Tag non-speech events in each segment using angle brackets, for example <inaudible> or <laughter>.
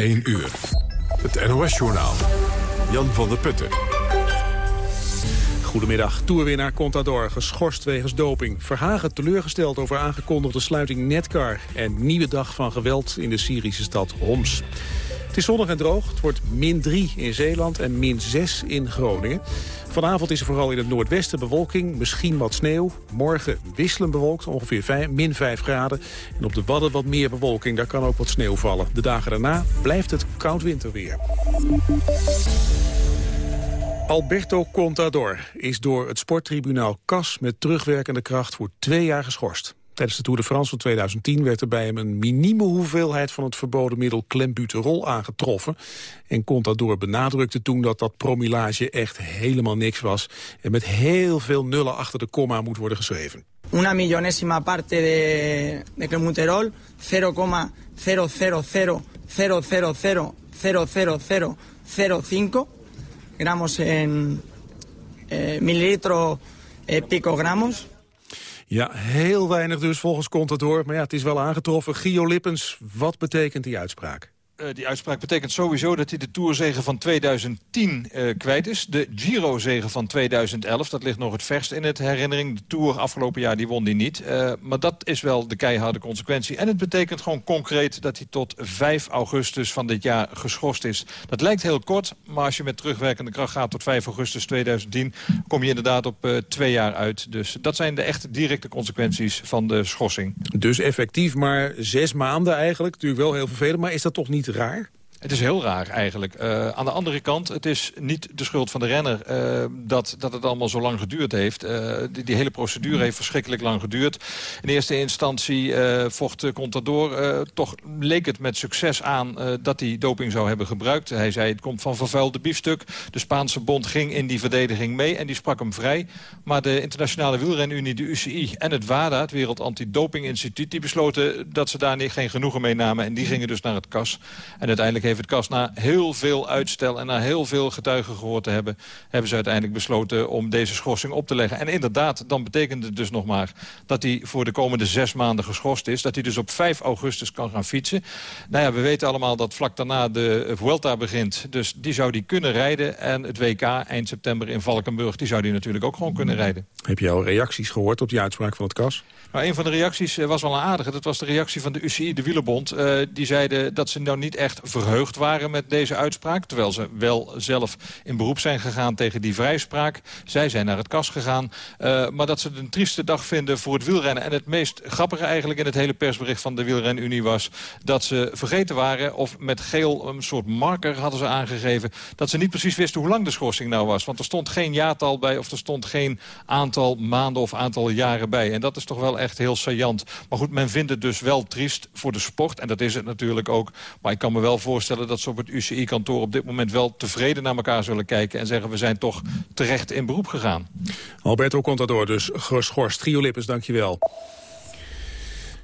1 uur. Het NOS-journaal. Jan van der Putten. Goedemiddag. Toerwinnaar Contador geschorst wegens doping. Verhagen teleurgesteld over aangekondigde sluiting Netcar. En nieuwe dag van geweld in de Syrische stad Homs. Het is zonnig en droog. Het wordt min 3 in Zeeland en min 6 in Groningen. Vanavond is er vooral in het noordwesten bewolking, misschien wat sneeuw. Morgen wisselen bewolkt, ongeveer min 5 graden. En op de Wadden wat meer bewolking, daar kan ook wat sneeuw vallen. De dagen daarna blijft het koud winterweer. Alberto Contador is door het sporttribunaal CAS met terugwerkende kracht voor twee jaar geschorst. Tijdens de Tour de France van 2010 werd er bij hem een minieme hoeveelheid van het verboden middel klembuterol aangetroffen. En Contador benadrukte toen dat dat promillage echt helemaal niks was en met heel veel nullen achter de komma moet worden geschreven. Una millonésima parte de, de clenbuterol, 0,000000005 gramos en eh, mililitro eh. Ja, heel weinig dus volgens Contador. Maar ja, het is wel aangetroffen. Gio Lippens, wat betekent die uitspraak? Uh, die uitspraak betekent sowieso dat hij de Tourzegen van 2010 uh, kwijt is. De Giro-zegen van 2011, dat ligt nog het verst in het herinnering. De Tour afgelopen jaar, die won hij niet. Uh, maar dat is wel de keiharde consequentie. En het betekent gewoon concreet dat hij tot 5 augustus van dit jaar geschorst is. Dat lijkt heel kort, maar als je met terugwerkende kracht gaat tot 5 augustus 2010... kom je inderdaad op twee jaar uit. Dus dat zijn de echte directe consequenties van de schorsing. Dus effectief maar zes maanden eigenlijk. Natuurlijk wel heel vervelend, maar is dat toch niet raar? Het is heel raar eigenlijk. Uh, aan de andere kant, het is niet de schuld van de renner uh, dat, dat het allemaal zo lang geduurd heeft. Die, die, hele procedure heeft verschrikkelijk lang geduurd. In eerste instantie vocht Contador. toch leek het met succes aan dat hij doping zou hebben gebruikt. Hij zei het komt van vervuilde biefstuk. De Spaanse bond ging in die verdediging mee en die sprak hem vrij. Maar de internationale wielrenunie, de UCI en het WADA, het Wereld Antidoping Instituut... die besloten dat ze daar geen genoegen mee namen. En die gingen dus naar het KAS. En uiteindelijk heeft het KAS na heel veel uitstel... en na heel veel getuigen gehoord te hebben... hebben ze uiteindelijk besloten om deze schorsing op te leggen. En inderdaad, dan betekent het dus nog maar... dat hij voor de komende zes maanden geschorst is. Dat hij dus op 5 augustus kan gaan fietsen. Nou ja, we weten allemaal dat vlak daarna de Vuelta begint. Dus die zou die kunnen rijden. En het WK eind september in Valkenburg... die zou die natuurlijk ook gewoon kunnen rijden. Heb je al reacties gehoord op die uitspraak van het KAS? Nou, een van de reacties eh, was wel een aardige. Dat was de reactie van de UCI, de wielerbond. Uh, die zeiden dat ze nou niet echt verheugd waren met deze uitspraak. Terwijl ze wel zelf in beroep zijn gegaan tegen die vrijspraak. Zij zijn naar het kas gegaan. Uh, maar dat ze het een trieste dag vinden voor het wielrennen. En het meest grappige eigenlijk in het hele persbericht van de wielrenunie was... dat ze vergeten waren, of met geel een soort marker hadden ze aangegeven... dat ze niet precies wisten hoe lang de schorsing nou was. Want er stond geen jaartal bij of er stond geen aantal maanden of aantal jaren bij. En dat is toch wel echt heel saillant. Maar goed, men vindt het dus wel triest voor de sport. En dat is het natuurlijk ook. Maar ik kan me wel voorstellen dat ze op het UCI-kantoor op dit moment wel tevreden naar elkaar zullen kijken. En zeggen we zijn toch terecht in beroep gegaan. Alberto Contador dus geschorst. Gio Lippes, dankjewel.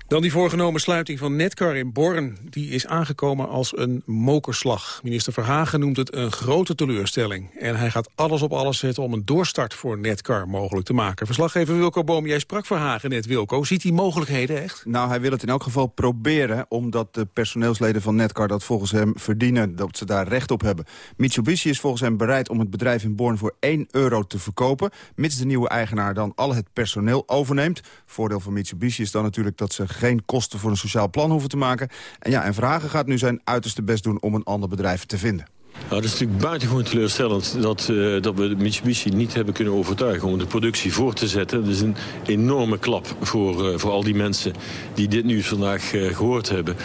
Dan die voorgenomen sluiting van Netcar in Born. Die is aangekomen als een mokerslag. Minister Verhagen noemt het een grote teleurstelling. En hij gaat alles op alles zetten om een doorstart voor Netcar mogelijk te maken. Verslaggever Wilco Boom, jij sprak Verhagen net, Wilco. Ziet hij mogelijkheden echt? Nou, hij wil het in elk geval proberen... omdat de personeelsleden van Netcar dat volgens hem verdienen... dat ze daar recht op hebben. Mitsubishi is volgens hem bereid om het bedrijf in Born voor 1 euro te verkopen... mits de nieuwe eigenaar dan al het personeel overneemt. Voordeel van Mitsubishi is dan natuurlijk dat ze geen kosten voor een sociaal plan hoeven te maken. En ja, en Vragen gaat nu zijn uiterste best doen om een ander bedrijf te vinden. Nou, dat is natuurlijk buitengewoon teleurstellend dat, uh, dat we Mitsubishi niet hebben kunnen overtuigen om de productie voor te zetten. Dat is een enorme klap voor, uh, voor al die mensen die dit nieuws vandaag uh, gehoord hebben.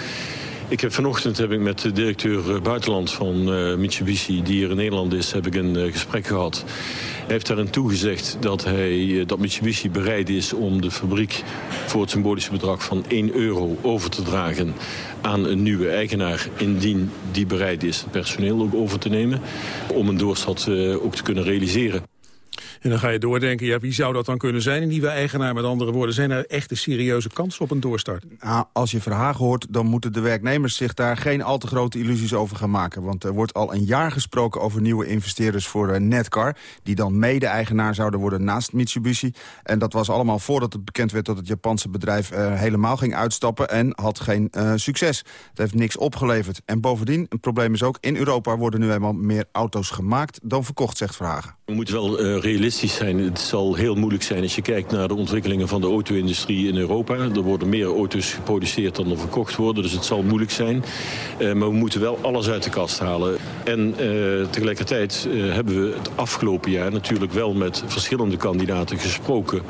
Ik heb vanochtend heb ik met de directeur buitenland van Mitsubishi, die hier in Nederland is, heb ik een gesprek gehad. Hij heeft daarin toegezegd dat, hij, dat Mitsubishi bereid is om de fabriek voor het symbolische bedrag van 1 euro over te dragen aan een nieuwe eigenaar indien die bereid is het personeel ook over te nemen om een doorstad ook te kunnen realiseren. En dan ga je doordenken, ja, wie zou dat dan kunnen zijn? Een nieuwe eigenaar, met andere woorden. Zijn er echte serieuze kansen op een doorstart? Nou, als je Verhagen hoort, dan moeten de werknemers zich daar geen al te grote illusies over gaan maken. Want er wordt al een jaar gesproken over nieuwe investeerders voor uh, Netcar... die dan mede-eigenaar zouden worden naast Mitsubishi. En dat was allemaal voordat het bekend werd dat het Japanse bedrijf uh, helemaal ging uitstappen... en had geen uh, succes. Het heeft niks opgeleverd. En bovendien, een probleem is ook, in Europa worden nu eenmaal meer auto's gemaakt dan verkocht, zegt Verhagen. We moeten wel uh, realistisch zijn. Het zal heel moeilijk zijn als je kijkt naar de ontwikkelingen van de auto-industrie in Europa. Er worden meer auto's geproduceerd dan er verkocht worden, dus het zal moeilijk zijn. Uh, maar we moeten wel alles uit de kast halen. En uh, tegelijkertijd hebben we het afgelopen jaar natuurlijk wel met verschillende kandidaten gesproken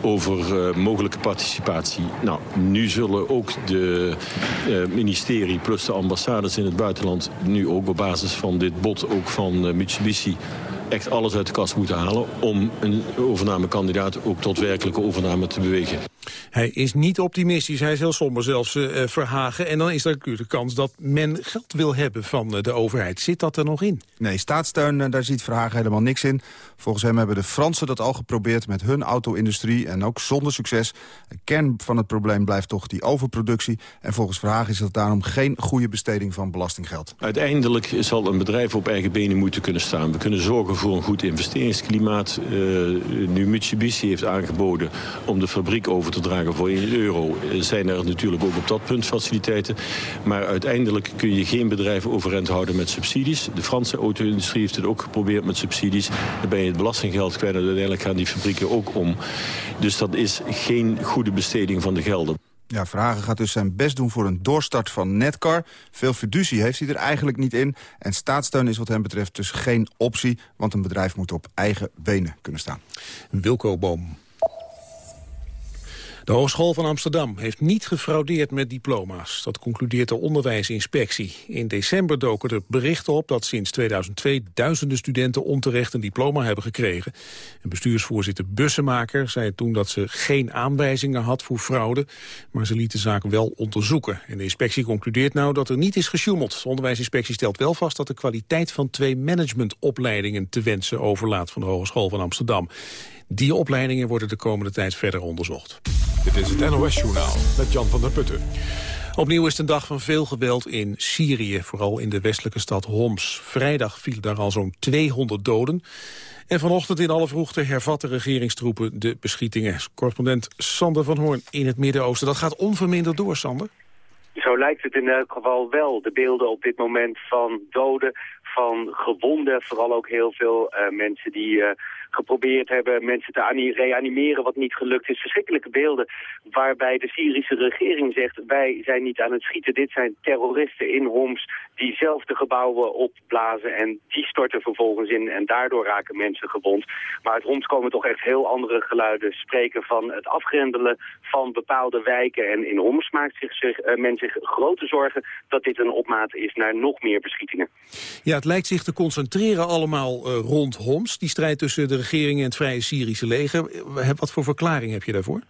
over mogelijke participatie. Nou, nu zullen ook de ministerie plus de ambassades in het buitenland nu ook op basis van dit bod ook van Mitsubishi echt alles uit de kast moeten halen... om een overnamekandidaat ook tot werkelijke overname te bewegen. Hij is niet optimistisch, hij is heel somber zelfs uh, Verhagen. En dan is er natuurlijk de kans dat men geld wil hebben van uh, de overheid. Zit dat er nog in? Nee, staatssteun, uh, daar ziet Verhagen helemaal niks in. Volgens hem hebben de Fransen dat al geprobeerd met hun auto-industrie... en ook zonder succes. Kern van het probleem blijft toch die overproductie. En volgens Verhagen is dat daarom geen goede besteding van belastinggeld. Uiteindelijk zal een bedrijf op eigen benen moeten kunnen staan. We kunnen zorgen voor een goed investeringsklimaat. nu Mitsubishi heeft aangeboden om de fabriek over te dragen voor 1 euro... zijn er natuurlijk ook op dat punt faciliteiten. Maar uiteindelijk kun je geen bedrijf overeind houden met subsidies. De Franse auto-industrie heeft het ook geprobeerd met subsidies. Ben je het belastinggeld kwijt en uiteindelijk gaan die fabrieken ook om. Dus dat is geen goede besteding van de gelden. Ja, Vragen gaat dus zijn best doen voor een doorstart van Netcar. Veel fiducie heeft hij er eigenlijk niet in. En staatssteun is wat hem betreft dus geen optie... want een bedrijf moet op eigen benen kunnen staan. Wilco Boom. De Hogeschool van Amsterdam heeft niet gefraudeerd met diploma's. Dat concludeert de onderwijsinspectie. In december doken er berichten op dat sinds 2002 duizenden studenten onterecht een diploma hebben gekregen. En bestuursvoorzitter Bussemaker zei toen dat ze geen aanwijzingen had voor fraude, maar ze liet de zaak wel onderzoeken. En de inspectie concludeert nou dat er niet is gesjoemeld. De onderwijsinspectie stelt wel vast dat de kwaliteit van twee managementopleidingen te wensen overlaat van de Hogeschool van Amsterdam. Die opleidingen worden de komende tijd verder onderzocht. Dit is het NOS-journaal met Jan van der Putten. Opnieuw is het een dag van veel geweld in Syrië, vooral in de westelijke stad Homs. Vrijdag vielen daar al zo'n 200 doden. En vanochtend in alle vroegte hervatten regeringstroepen de beschietingen. Correspondent Sander van Hoorn in het Midden-Oosten. Dat gaat onverminderd door, Sander. Zo lijkt het in elk geval wel. De beelden op dit moment van doden, van gewonden, vooral ook heel veel uh, mensen die... Uh, geprobeerd hebben mensen te reanimeren wat niet gelukt is. Verschrikkelijke beelden waarbij de Syrische regering zegt wij zijn niet aan het schieten. Dit zijn terroristen in Homs die zelf de gebouwen opblazen en die storten vervolgens in en daardoor raken mensen gewond. Maar uit Homs komen toch echt heel andere geluiden spreken van het afgrendelen van bepaalde wijken. En in Homs maakt zich, zich uh, men zich grote zorgen dat dit een opmaat is naar nog meer beschietingen. Ja, het lijkt zich te concentreren allemaal uh, rond Homs, die strijd tussen de regering en het Vrije Syrische leger. Wat voor verklaring heb je daarvoor?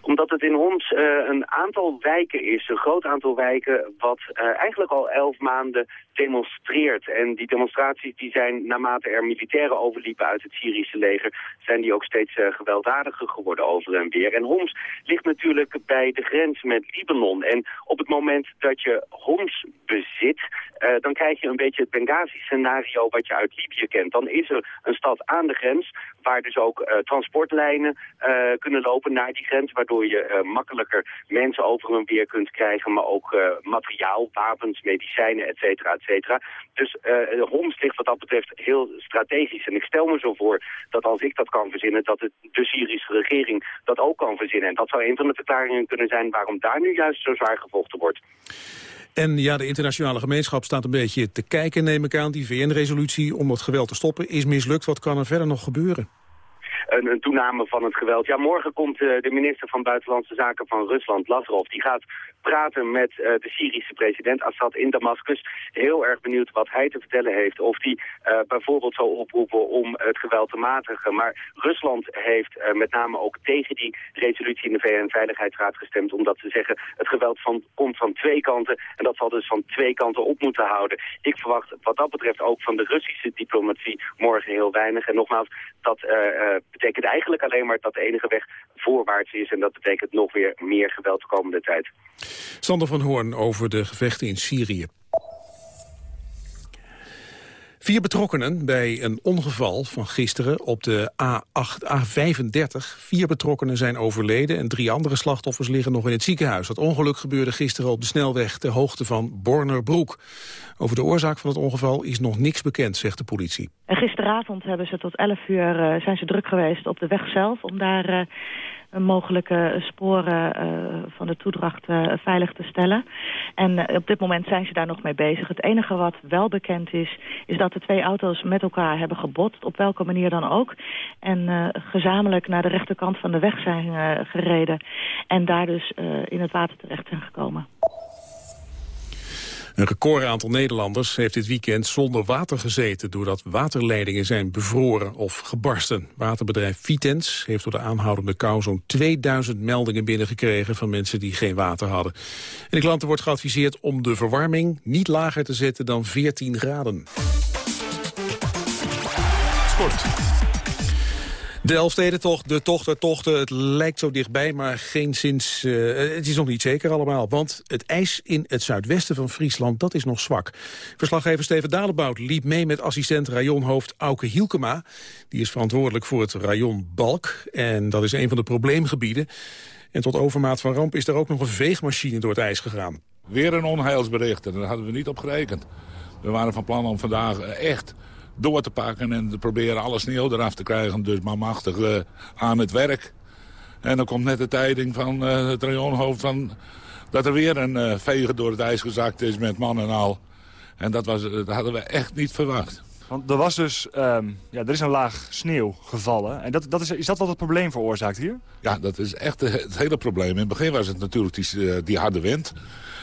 Omdat het in Homs uh, een aantal wijken is, een groot aantal wijken, wat uh, eigenlijk al elf maanden demonstreert. En die demonstraties die zijn, naarmate er militairen overliepen uit het Syrische leger, zijn die ook steeds uh, gewelddadiger geworden over en weer. En Homs ligt natuurlijk bij de grens met Libanon. En op het moment dat je Homs bezit, dan krijg je een beetje het Benghazi-scenario wat je uit Libië kent. Dan is er een stad aan de grens waar dus ook transportlijnen kunnen lopen naar die grens, waardoor je uh, makkelijker mensen over en weer kunt krijgen, maar ook materiaal, wapens, medicijnen, et cetera, et cetera. Dus Homs ligt wat dat betreft heel strategisch. En ik stel me zo voor dat als ik dat kan verzinnen, dat het, de Syrische regering dat ook kan verzinnen. En dat zou een van de verklaringen kunnen zijn waarom daar nu juist zo zwaar gevochten wordt. En ja, de internationale gemeenschap staat een beetje te kijken, neem ik aan. Die VN-resolutie om het geweld te stoppen is mislukt. Wat kan er verder nog gebeuren? Een, een, toename van het geweld. Ja, morgen komt uh, de minister van Buitenlandse Zaken van Rusland, Lavrov, die gaat praten met de Syrische president Assad in Damascus. Heel erg benieuwd wat hij te vertellen heeft. Of hij bijvoorbeeld zou oproepen om het geweld te matigen. Maar Rusland heeft met name ook tegen die resolutie in de VN-veiligheidsraad gestemd. Omdat ze zeggen het geweld van, komt van twee kanten. En dat zal dus van twee kanten op moeten houden. Ik verwacht wat dat betreft ook van de Russische diplomatie morgen heel weinig. En nogmaals, dat betekent eigenlijk alleen maar dat de enige weg voorwaarts is. En dat betekent nog weer meer geweld de komende tijd. Sander van Hoorn over de gevechten in Syrië. Vier betrokkenen bij een ongeval van gisteren op de A8, A35. Vier betrokkenen zijn overleden en drie andere slachtoffers liggen nog in het ziekenhuis. Dat ongeluk gebeurde gisteren op de snelweg ter hoogte van Bornerbroek. Over de oorzaak van het ongeval is nog niks bekend, zegt de politie. Gisteravond hebben ze tot 11 uur uh, zijn ze druk geweest op de weg zelf... om daar uh, mogelijke sporen uh, van de toedracht veilig te stellen. En op dit moment zijn ze daar nog mee bezig. Het enige wat wel bekend is, is dat de twee auto's met elkaar hebben gebotst... op welke manier dan ook. En gezamenlijk naar de rechterkant van de weg zijn gereden. En daar dus in het water terecht zijn gekomen. Een record aantal Nederlanders heeft dit weekend zonder water gezeten... doordat waterleidingen zijn bevroren of gebarsten. Waterbedrijf Vitens heeft door de aanhoudende kou... zo'n 2000 meldingen binnengekregen van mensen die geen water hadden. En de klanten wordt geadviseerd om de verwarming niet lager te zetten dan 14 graden. Sport. De Elfstedentocht, de tocht der tochten, het lijkt zo dichtbij, maar geen sinds, uh, het is nog niet zeker allemaal. Want het ijs in het zuidwesten van Friesland, dat is nog zwak. Verslaggever Steven Dalebout liep mee met assistent rajonhoofd Auke Hielkema. Die is verantwoordelijk voor het rayon Balk. En dat is een van de probleemgebieden. En tot overmaat van ramp is er ook nog een veegmachine door het ijs gegaan. Weer een onheilsbericht en daar hadden we niet op gerekend. We waren van plan om vandaag echt door te pakken en te proberen alle sneeuw eraf te krijgen. Dus maar machtig uh, aan het werk. En dan komt net de tijding van uh, het rayonhoofd van dat er weer een uh, veger door het ijs gezakt is met man en al. En dat, was, dat hadden we echt niet verwacht. Want er was dus, um, ja, er is een laag sneeuw gevallen. En dat, dat is, is dat wat het probleem veroorzaakt hier? Ja, dat is echt het hele probleem. In het begin was het natuurlijk die, die harde wind.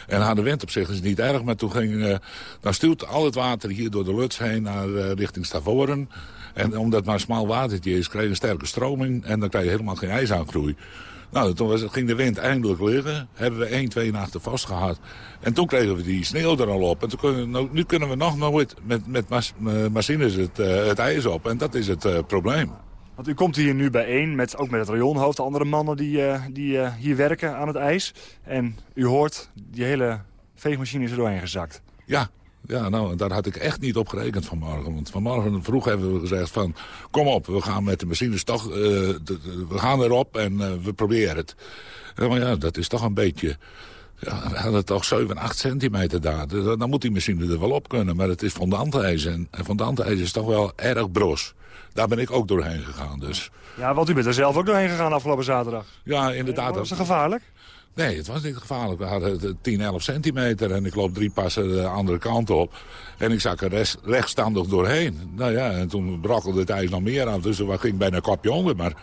En harde wind op zich is niet erg, maar toen ging, uh, dan stuurt al het water hier door de Luts heen naar uh, richting Stavoren. En omdat het maar een smal watertje is, krijg je een sterke stroming en dan krijg je helemaal geen ijsaangroei. Nou, toen was, ging de wind eindelijk liggen. Hebben we één, twee nachten vast gehad. En toen kregen we die sneeuw er al op. En toen kunnen, nou, nu kunnen we nog nooit met, met mas, machines het, het ijs op. En dat is het probleem. Want u komt hier nu bijeen, met, ook met het rayonhoofd, andere mannen die, uh, die uh, hier werken aan het ijs. En u hoort, die hele veegmachine is er doorheen gezakt. Ja, ja, nou, daar had ik echt niet op gerekend vanmorgen. Want vanmorgen vroeg hebben we gezegd van... kom op, we gaan met de machines toch... De, de, we gaan erop en we proberen het. Maar ja, dat is toch een beetje... Ja, we hadden toch 7, 8 centimeter daar. Dan moet die machine er wel op kunnen. Maar het is fondantijs. En fondantijs is toch wel erg bros. Daar ben ik ook doorheen gegaan. Dus. Ja, want u bent er zelf ook doorheen gegaan afgelopen zaterdag. Ja, inderdaad. Was het gevaarlijk? Nee, het was niet gevaarlijk. We hadden 10, 11 centimeter en ik loop drie passen de andere kant op. En ik zag er rechtstandig doorheen. Nou ja, en toen brokkelde het ijs nog meer af, dus er ging bijna een kopje onder. Maar...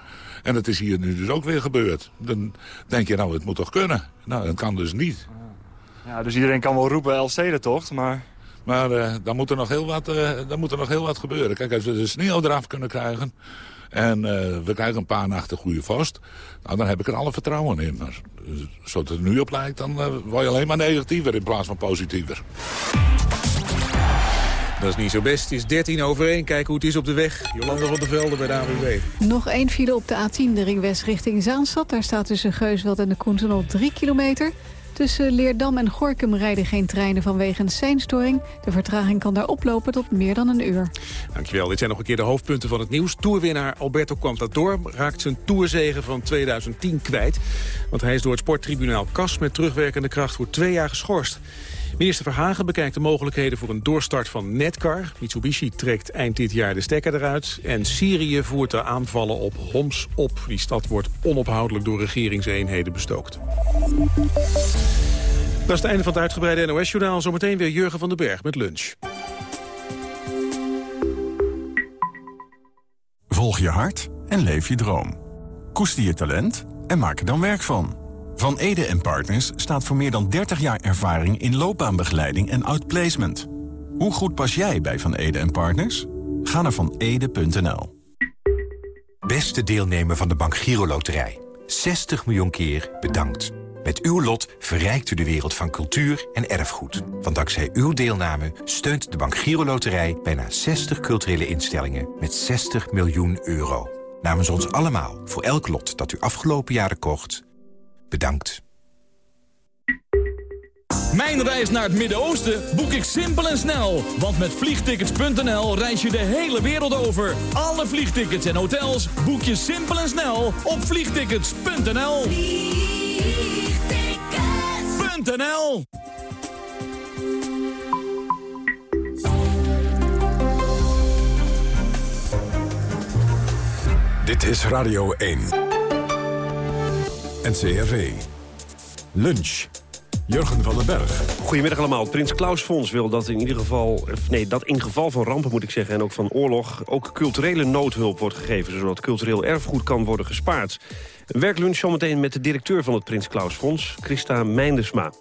En dat is hier nu dus ook weer gebeurd. Dan denk je, nou, het moet toch kunnen? Nou, dat kan dus niet. Ja, dus iedereen kan wel roepen Elfstedentocht, maar... Maar uh, dan, moet er nog heel wat, uh, dan moet er nog heel wat gebeuren. Kijk, als we de sneeuw eraf kunnen krijgen... en uh, we krijgen een paar nachten goede vorst... Nou, dan heb ik er alle vertrouwen in. Maar zoals het er nu op lijkt, dan word je alleen maar negatiever in plaats van positiever. Dat is niet zo best. Het is 13 over 1. Kijken hoe het is op de weg. Jolanda van der Velde bij de AWB. Nog één file op de A10, de ringwest richting Zaanstad. Daar staat tussen Geusveld en de Koentunnel 3 kilometer. Tussen Leerdam en Gorkum rijden geen treinen vanwege een seinstoring. De vertraging kan daar oplopen tot meer dan een uur. Dankjewel. Dit zijn nog een keer de hoofdpunten van het nieuws. Toerwinnaar Alberto Contador raakt zijn toerzegen van 2010 kwijt. Want hij is door het sporttribunaal KAS met terugwerkende kracht voor twee jaar geschorst. Minister Verhagen bekijkt de mogelijkheden voor een doorstart van Netcar. Mitsubishi trekt eind dit jaar de stekker eruit. En Syrië voert de aanvallen op Homs op. Die stad wordt onophoudelijk door regeringseenheden bestookt. Dat is het einde van het uitgebreide NOS-journaal. Zometeen weer Jurgen van den Berg met lunch. Volg je hart en leef je droom. Koester je talent en maak er dan werk van. Van Ede Partners staat voor meer dan 30 jaar ervaring in loopbaanbegeleiding en outplacement. Hoe goed pas jij bij Van Ede en Partners? Ga naar vanede.nl. Beste deelnemer van de Bank Giro Loterij. 60 miljoen keer bedankt. Met uw lot verrijkt u de wereld van cultuur en erfgoed. Want dankzij uw deelname steunt de Bank Giro Loterij... bijna 60 culturele instellingen met 60 miljoen euro. Namens ons allemaal, voor elk lot dat u afgelopen jaren kocht... bedankt. Mijn reis naar het Midden-Oosten boek ik simpel en snel. Want met vliegtickets.nl reis je de hele wereld over. Alle vliegtickets en hotels boek je simpel en snel op vliegtickets.nl. Vliegtickets.nl Dit is Radio 1. NCRV. Lunch. Jurgen van den Berg. Goedemiddag allemaal. Prins Klaus Fonds wil dat in ieder geval... nee, dat in geval van rampen moet ik zeggen... en ook van oorlog ook culturele noodhulp wordt gegeven... zodat cultureel erfgoed kan worden gespaard. Een werklunch zometeen met de directeur van het Prins Klaus Fonds... Christa Meindesma.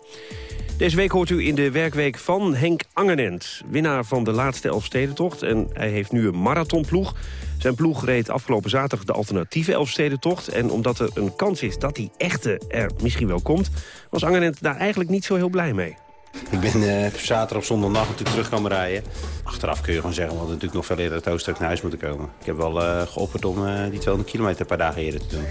Deze week hoort u in de werkweek van Henk Angenent. Winnaar van de laatste Elfstedentocht. En hij heeft nu een marathonploeg. Zijn ploeg reed afgelopen zaterdag de alternatieve Elfstedentocht. En omdat er een kans is dat die echte er misschien wel komt... was Angenent daar eigenlijk niet zo heel blij mee. Ik ben uh, zaterdag zondagnacht natuurlijk terug komen rijden. Achteraf kun je gewoon zeggen, we hadden natuurlijk nog veel eerder het hoofdstuk naar huis moeten komen. Ik heb wel uh, geopperd om uh, die 200 kilometer per dag eerder te doen.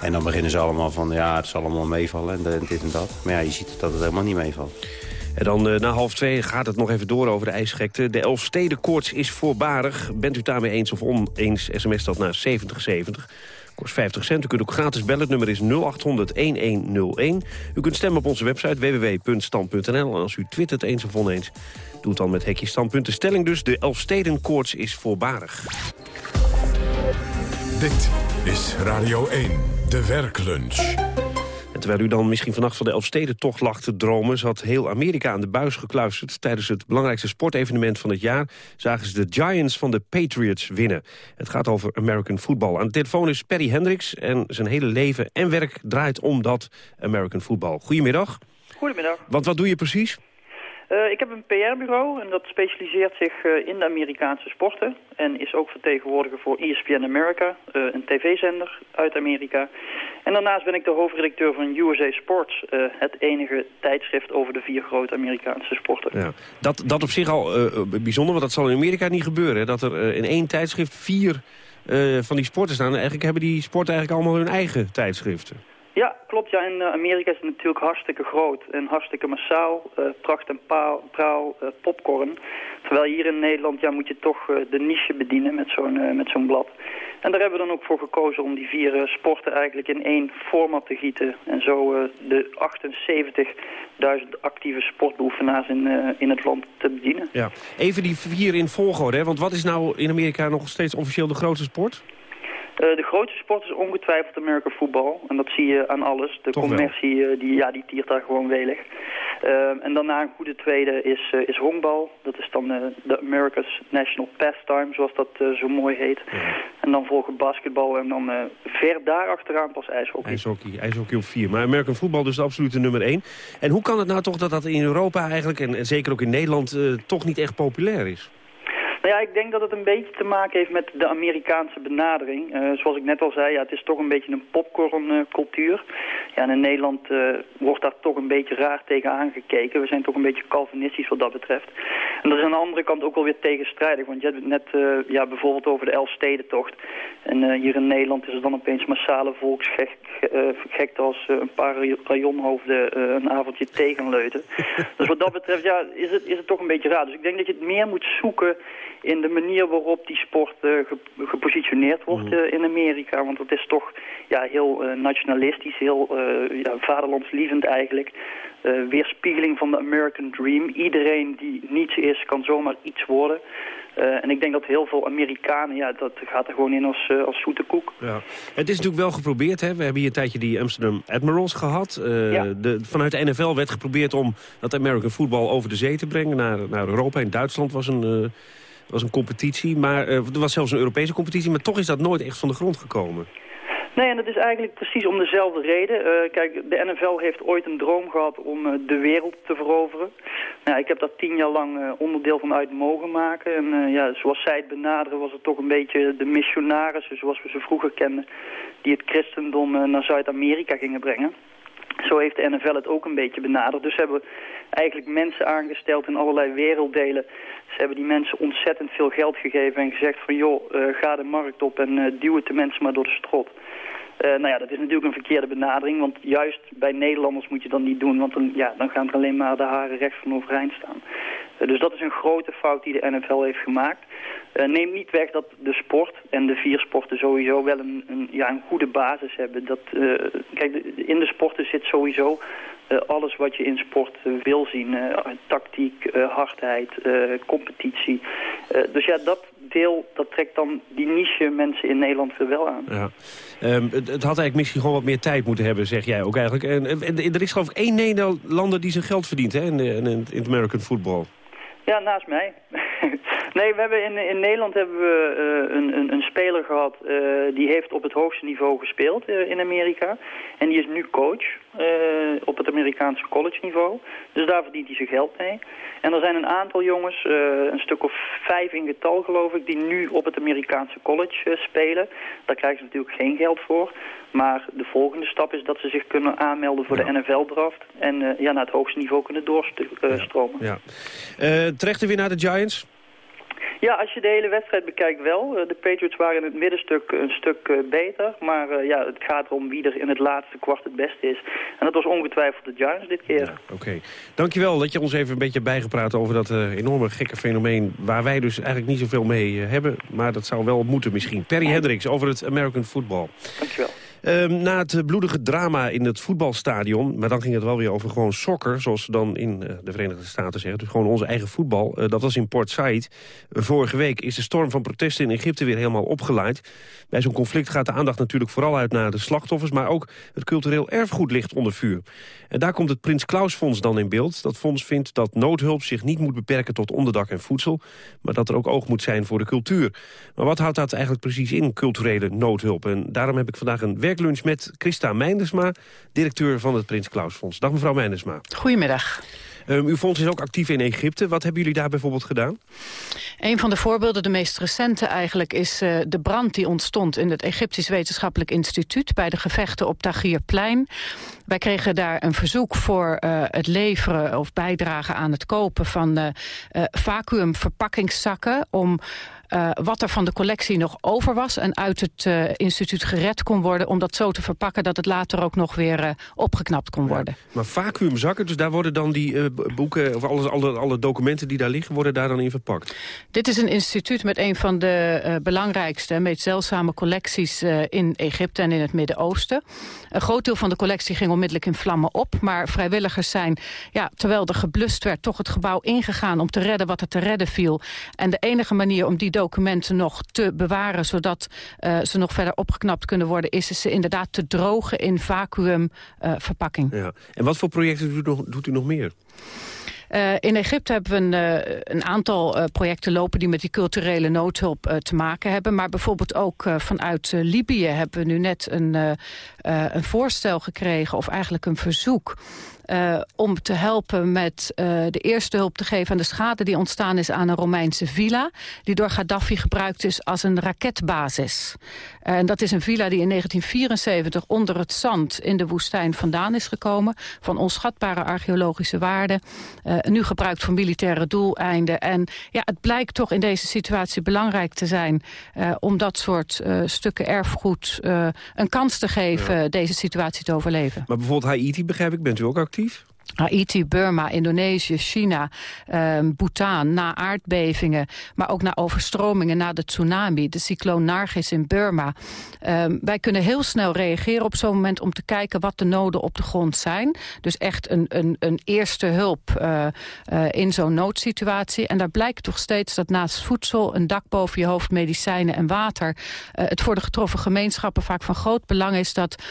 En dan beginnen ze allemaal van, ja, het zal allemaal meevallen en dit en dat. Maar ja, je ziet dat het helemaal niet meevalt. En dan uh, na half twee gaat het nog even door over de ijsgekte. De Elfstedenkoorts is voorbarig. Bent u daarmee eens of oneens, sms dat naar 7070. Kost 50 cent. U kunt ook gratis bellen. Het nummer is 0800-1101. U kunt stemmen op onze website www.stand.nl. En als u twittert eens of oneens, doe het dan met hekje standpunt. De stelling dus, de Elfstedenkoorts is voorbarig. Dit is Radio 1, de werklunch. En terwijl u dan misschien vannacht van de Elfstedentocht lag te dromen... zat heel Amerika aan de buis gekluisterd. Tijdens het belangrijkste sportevenement van het jaar... zagen ze de Giants van de Patriots winnen. Het gaat over American football. Aan de telefoon is Perry Hendricks... en zijn hele leven en werk draait om dat American football. Goedemiddag. Goedemiddag. Want wat doe je precies? Uh, ik heb een PR-bureau en dat specialiseert zich uh, in de Amerikaanse sporten. En is ook vertegenwoordiger voor ESPN America, uh, een tv-zender uit Amerika. En daarnaast ben ik de hoofdredacteur van USA Sports, het enige tijdschrift over de vier grote Amerikaanse sporten. Ja. Dat, dat op zich al bijzonder, want dat zal in Amerika niet gebeuren. Dat er in één tijdschrift vier van die sporten staan. Eigenlijk hebben die sporten eigenlijk allemaal hun eigen tijdschriften. Ja, klopt. Ja, in Amerika is het natuurlijk hartstikke groot en hartstikke massaal. Uh, pracht en paal, praal, uh, popcorn. Terwijl hier in Nederland ja, moet je toch de niche bedienen met zo'n met zo'n blad. En daar hebben we dan ook voor gekozen om die vier sporten eigenlijk in één format te gieten. En zo de 78.000 actieve sportbeoefenaars in, in het land te bedienen. Ja. Even die vier in volgorde, hè? want wat is nou in Amerika nog steeds officieel de grootste sport? Uh, de grootste sport is ongetwijfeld American voetbal. En dat zie je aan alles. De Toch commercie uh, die, ja, die tiert daar gewoon welig. Uh, en daarna een goede tweede is, is honkbal. Dat is dan de America's National Pastime, zoals dat zo mooi heet. Ja. En dan volgen basketbal en dan ver daarachteraan pas ijshockey. Ijshockey, ijshockey op vier. Maar American voetbal dus de absolute nummer één. En hoe kan het nou toch dat dat in Europa eigenlijk, en, en zeker ook in Nederland, toch niet echt populair is? Nou ja, ik denk dat het een beetje te maken heeft met de Amerikaanse benadering. Uh, zoals ik net al zei, ja, het is toch een beetje een popcorncultuur. Uh, ja, en in Nederland uh, wordt daar toch een beetje raar tegen aangekeken. We zijn toch een beetje calvinistisch wat dat betreft. En dat is aan de andere kant ook wel weer tegenstrijdig. Want je hebt het net ja, bijvoorbeeld over de Elfstedentocht. En hier in Nederland is er dan opeens massale volksgekte als een paar rayonhoofden een avondje tegenleuten. <laughs> dus wat dat betreft ja, is, het, is het toch een beetje raar. Dus ik denk dat je het meer moet zoeken in de manier waarop die sport uh, gepositioneerd wordt uh, in Amerika. Want het is toch ja, heel uh, nationalistisch, heel ja, vaderlandslievend eigenlijk. weerspiegeling van de American Dream. Iedereen die niets is, kan zomaar iets worden. Uh, en ik denk dat heel veel Amerikanen, ja, dat gaat er gewoon in als, uh, als zoete koek. Ja. Het is natuurlijk wel geprobeerd, hè. We hebben hier een tijdje die Amsterdam Admirals gehad. Uh, ja. de, vanuit de NFL werd geprobeerd om dat American football over de zee te brengen naar, naar Europa. In Duitsland was een, was een competitie, maar er was zelfs een Europese competitie. Maar toch is dat nooit echt van de grond gekomen. Nee, en dat is eigenlijk precies om dezelfde reden. Uh, kijk, de NFL heeft ooit een droom gehad om uh, de wereld te veroveren. Nou, ik heb daar tien jaar lang onderdeel van uit mogen maken. En ja, zoals zij het benaderen was het toch een beetje de missionarissen, zoals we ze vroeger kenden, die het christendom naar Zuid-Amerika gingen brengen. Zo heeft de NFL het ook een beetje benaderd. Dus hebben we eigenlijk mensen aangesteld in allerlei werelddelen. Ze hebben die mensen ontzettend veel geld gegeven en gezegd van joh, ga de markt op en duw het de mensen maar door de strot. Uh, nou ja, dat is natuurlijk een verkeerde benadering, want juist bij Nederlanders moet je dat niet doen, want dan, ja, dan gaan er alleen maar de haren recht van overeind staan. Uh, dus dat is een grote fout die de NFL heeft gemaakt. Uh, neem niet weg dat de sport en de vier sporten sowieso wel een, een ja, een goede basis hebben. Dat, kijk, in de sporten zit sowieso alles wat je in sport wil zien. tactiek, hardheid, competitie. dus ja, dat, deel, dat trekt dan die niche mensen in Nederland veel wel aan. Ja. Um, het, had eigenlijk misschien gewoon wat meer tijd moeten hebben, zeg jij ook eigenlijk. En, en, er is geloof ik één Nederlander die zijn geld verdient hè, in, in, in het American football. Ja, naast mij. <laughs> nee, we hebben in, in Nederland hebben we uh, een, een, een, speler gehad... Uh, die heeft op het hoogste niveau gespeeld uh, in Amerika. En die is nu coach op het Amerikaanse college niveau. Dus daar verdient hij zijn geld mee. En er zijn een aantal jongens, een stuk of vijf in getal geloof ik... die nu op het Amerikaanse college spelen. Daar krijgen ze natuurlijk geen geld voor. Maar de volgende stap is dat ze zich kunnen aanmelden voor de NFL-draft. En uh, ja, naar het hoogste niveau kunnen doorstromen. Ja. Uh, terecht weer naar de Giants? Ja, als je de hele wedstrijd bekijkt wel. Eh, de Patriots waren in het middenstuk een stuk beter. Maar ja, het gaat erom wie er in het laatste kwart het beste is. En dat was ongetwijfeld de Giants dit keer. Oké. Okay. Dankjewel dat je ons even een beetje bijgepraat over dat enorme gekke fenomeen... waar wij dus eigenlijk niet zoveel mee hebben. Maar dat zou wel moeten misschien. Perry Hendricks over het American Football. Dankjewel. Um, na het bloedige drama in het voetbalstadion... maar dan ging het wel weer over gewoon soccer... zoals ze dan in uh, de Verenigde Staten zeggen. Dus gewoon onze eigen voetbal. Uh, dat was in Port Said. Vorige week is de storm van protesten in Egypte weer helemaal opgeleid. Bij zo'n conflict gaat de aandacht natuurlijk vooral uit naar de slachtoffers... maar ook het cultureel erfgoed ligt onder vuur. En daar komt het Prins Klaus Fonds dan in beeld. Dat fonds vindt dat noodhulp zich niet moet beperken tot onderdak en voedsel... maar dat er ook oog moet zijn voor de cultuur. Maar wat houdt dat eigenlijk precies in, culturele noodhulp? En daarom heb ik vandaag een werk werklunch met Christa Meindersma, directeur van het Prins Klaus Fonds. Dag mevrouw Meindersma. Goedemiddag. Um, uw fonds is ook actief in Egypte. Wat hebben jullie daar bijvoorbeeld gedaan? Een van de voorbeelden, de meest recente eigenlijk... is uh, de brand die ontstond in het Egyptisch Wetenschappelijk Instituut... bij de gevechten op Tahrirplein. Wij kregen daar een verzoek voor uh, het leveren of bijdragen aan het kopen... van uh, vacuümverpakkingszakken om uh, wat er van de collectie nog over was... en uit het uh, instituut gered kon worden... om dat zo te verpakken dat het later ook nog weer uh, opgeknapt kon worden. Ja, maar vacuümzakken, dus daar worden dan die boeken... of alle, alle, alle documenten die daar liggen, worden daar dan in verpakt? Dit is een instituut met een van de belangrijkste... en meest zeldzame collecties in Egypte en in het Midden-Oosten. Een groot deel van de collectie ging onmiddellijk in vlammen op... maar vrijwilligers zijn, ja, terwijl er geblust werd... toch het gebouw ingegaan om te redden wat er te redden viel. En de enige manier om die documenten nog te bewaren... zodat uh, ze nog verder opgeknapt kunnen worden... is ze inderdaad te drogen in vacuümverpakking. Uh, ja. En wat voor projecten doet u nog, doet u nog meer? Uh, in Egypte hebben we een, uh, een aantal uh, projecten lopen... die met die culturele noodhulp te maken hebben. Maar bijvoorbeeld ook vanuit Libië hebben we nu net een, een voorstel gekregen... of eigenlijk een verzoek uh, om te helpen met uh, de eerste hulp te geven aan de schade die ontstaan is aan een Romeinse villa. Die door Gaddafi gebruikt is als een raketbasis. Uh, en dat is een villa die in 1974 onder het zand in de woestijn vandaan is gekomen. Van onschatbare archeologische waarde. nu gebruikt voor militaire doeleinden. En ja, het blijkt toch in deze situatie belangrijk te zijn om dat soort stukken erfgoed een kans te geven ja. deze situatie te overleven. Maar bijvoorbeeld Haiti begrijp ik, bent u ook actief? Haiti, Burma, Indonesië, China, um, Bhutan, na aardbevingen... maar ook na overstromingen, na de tsunami, de cycloon Nargis in Burma. Um, wij kunnen heel snel reageren op zo'n moment om te kijken wat de noden op de grond zijn. Dus echt een, een, een eerste hulp uh, uh, in zo'n noodsituatie. En daar blijkt toch steeds dat naast voedsel, een dak boven je hoofd, medicijnen en water... Uh, het voor de getroffen gemeenschappen vaak van groot belang is dat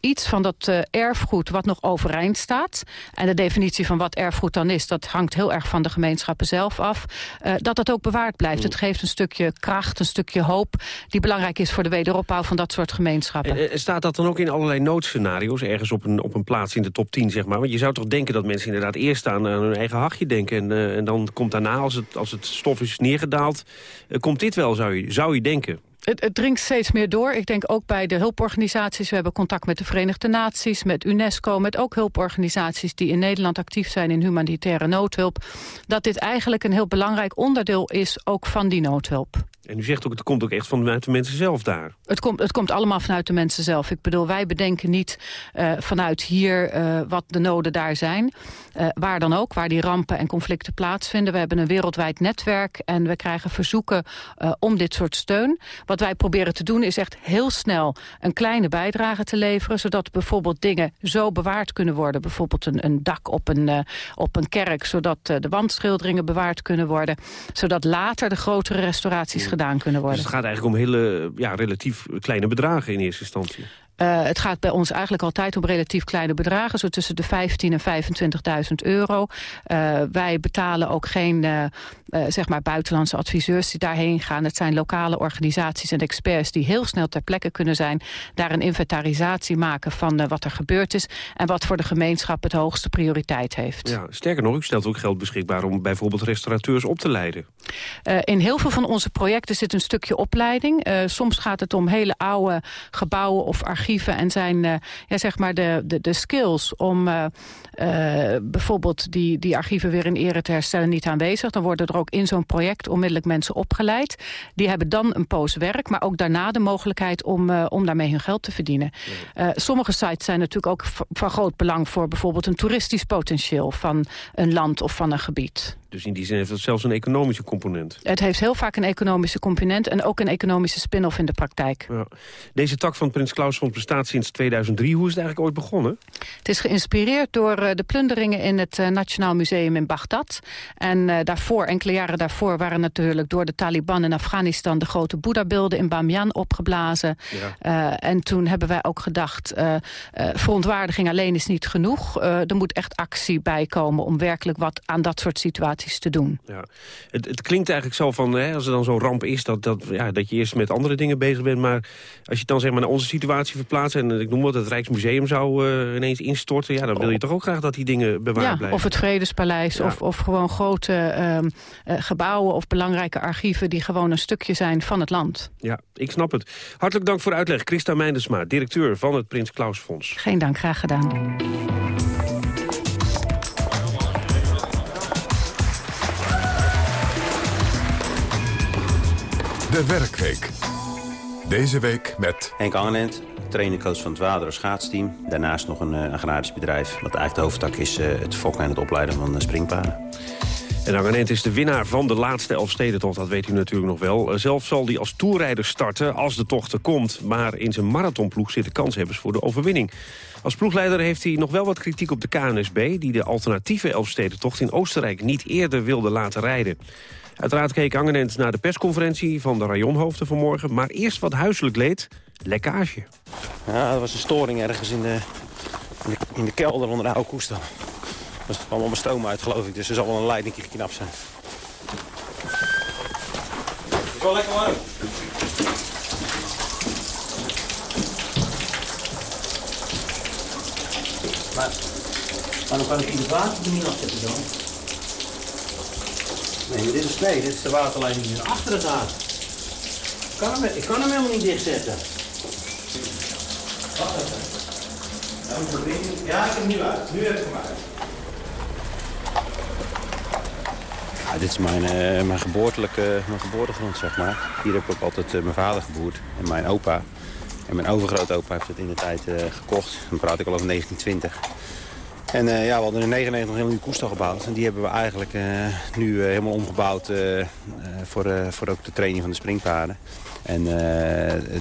iets van dat erfgoed wat nog overeind staat... En de definitie van wat erfgoed dan is, dat hangt heel erg van de gemeenschappen zelf af. Uh, dat dat ook bewaard blijft. Het geeft een stukje kracht, een stukje hoop... die belangrijk is voor de wederopbouw van dat soort gemeenschappen. En, staat dat dan ook in allerlei noodscenario's... ergens op een, op een plaats in de top 10, zeg maar? Want je zou toch denken dat mensen inderdaad eerst aan, aan hun eigen hachje denken... En, uh, en dan komt daarna, als het, als het stof is neergedaald... Uh, komt dit wel, zou je, zou je denken? Het, het, dringt steeds meer door. Ik denk ook bij de hulporganisaties. We hebben contact met de Verenigde Naties, met UNESCO... met ook hulporganisaties die in Nederland actief zijn in humanitaire noodhulp. Dat dit eigenlijk een heel belangrijk onderdeel is ook van die noodhulp. En u zegt ook, het komt ook echt vanuit de mensen zelf daar. Het komt, het komt allemaal vanuit de mensen zelf. Ik bedoel, wij bedenken niet uh, vanuit hier uh, wat de noden daar zijn. Uh, waar dan ook, waar die rampen en conflicten plaatsvinden. We hebben een wereldwijd netwerk en we krijgen verzoeken om dit soort steun. Wat wij proberen te doen is echt heel snel een kleine bijdrage te leveren. Zodat bijvoorbeeld dingen zo bewaard kunnen worden. Bijvoorbeeld een, een dak op een, op een kerk. Zodat de wandschilderingen bewaard kunnen worden. Zodat later de grotere restauraties gedaan kunnen worden. Dus het gaat eigenlijk om hele ja, relatief kleine bedragen in eerste instantie. Uh, het gaat bij ons eigenlijk altijd om relatief kleine bedragen. Zo tussen de 15 en 25.000 euro. Uh, wij betalen ook geen uh, zeg maar buitenlandse adviseurs die daarheen gaan. Het zijn lokale organisaties en experts die heel snel ter plekke kunnen zijn. Daar een inventarisatie maken van wat er gebeurd is. En wat voor de gemeenschap het hoogste prioriteit heeft. Ja, sterker nog, u stelt ook geld beschikbaar om bijvoorbeeld restaurateurs op te leiden. in heel veel van onze projecten zit een stukje opleiding. soms gaat het om hele oude gebouwen of archieven archieven en zijn uh, ja, zeg maar de, de, de skills om uh, bijvoorbeeld die, die archieven weer in ere te herstellen niet aanwezig. Dan worden er ook in zo'n project onmiddellijk mensen opgeleid. Die hebben dan een poos werk, maar ook daarna de mogelijkheid om, om daarmee hun geld te verdienen. sommige sites zijn natuurlijk ook van groot belang voor bijvoorbeeld een toeristisch potentieel van een land of van een gebied. Dus in die zin heeft het zelfs een economische component. Het heeft heel vaak een economische component... en ook een economische spin-off in de praktijk. Ja. Deze tak van Prins Klaus Fonds bestaat sinds 2003. Hoe is het eigenlijk ooit begonnen? Het is geïnspireerd door de plunderingen in het uh, Nationaal Museum in Bagdad. En uh, daarvoor, enkele jaren daarvoor... waren natuurlijk door de Taliban in Afghanistan... de grote Boeddha-beelden in Bamiyan opgeblazen. Ja. en toen hebben wij ook gedacht... verontwaardiging alleen is niet genoeg. er moet echt actie bij komen om werkelijk wat aan dat soort situaties te doen. Ja. Het, het klinkt eigenlijk zo van, hè, als er dan zo'n ramp is... Dat, dat, ja, dat je eerst met andere dingen bezig bent. Maar als je het dan zeg maar, naar onze situatie verplaatst... en ik noem wat, het Rijksmuseum zou uh, ineens instorten... Ja, dan wil je toch ook graag dat die dingen bewaard ja, blijven. Of het Vredespaleis, of, of gewoon grote uh, uh, gebouwen... of belangrijke archieven die gewoon een stukje zijn van het land. Ja, ik snap het. Hartelijk dank voor de uitleg. Christa Meindesma, directeur van het Prins Klaus Fonds. Geen dank, graag gedaan. De Werkweek. Deze week met... Henk Angenent, trainercoach van het Waderen schaatsteam. Daarnaast nog een agrarisch bedrijf. Wat eigenlijk de hoofdtak is uh, het fokken en het opleiden van uh, springpaarden. En Angenent is de winnaar van de laatste Elfstedentocht, dat weet u natuurlijk nog wel. Zelf zal hij als toerrijder starten als de tocht er komt. Maar in zijn marathonploeg zitten kanshebbers voor de overwinning. Als ploegleider heeft hij nog wel wat kritiek op de KNSB... die de alternatieve Elfstedentocht in Oostenrijk niet eerder wilde laten rijden. Uiteraard keek Angenent naar de persconferentie van de rajonhoofden vanmorgen. Maar eerst wat huiselijk leed, lekkage. Ja, er was een storing ergens in de, in de, in de kelder onder de oude koestel. Er kwam allemaal stoom uit, geloof ik. Dus er zal wel een leiding knap zijn. Het is wel lekker warm. Maar, maar dan kan ik in de water er niet afzetten dan. Nee, dit is, nee, dit is de waterleiding die naar achteren gaat. Ik kan hem, ik kan hem helemaal niet dichtzetten. Wacht even. Ja, ik heb nu uit. Nu heb ik hem uit. Dit is mijn, uh, mijn, geboortelijke, mijn geboortegrond, zeg maar. Hier heb ik ook altijd uh, mijn vader geboerd en mijn opa. En mijn overgrootopa heeft het in de tijd uh, gekocht. Dan praat ik al over 1920. En ja, we hadden in 99 een nieuwe koestal gebouwd. En die hebben we eigenlijk nu helemaal omgebouwd voor, voor ook de training van de springpaarden. En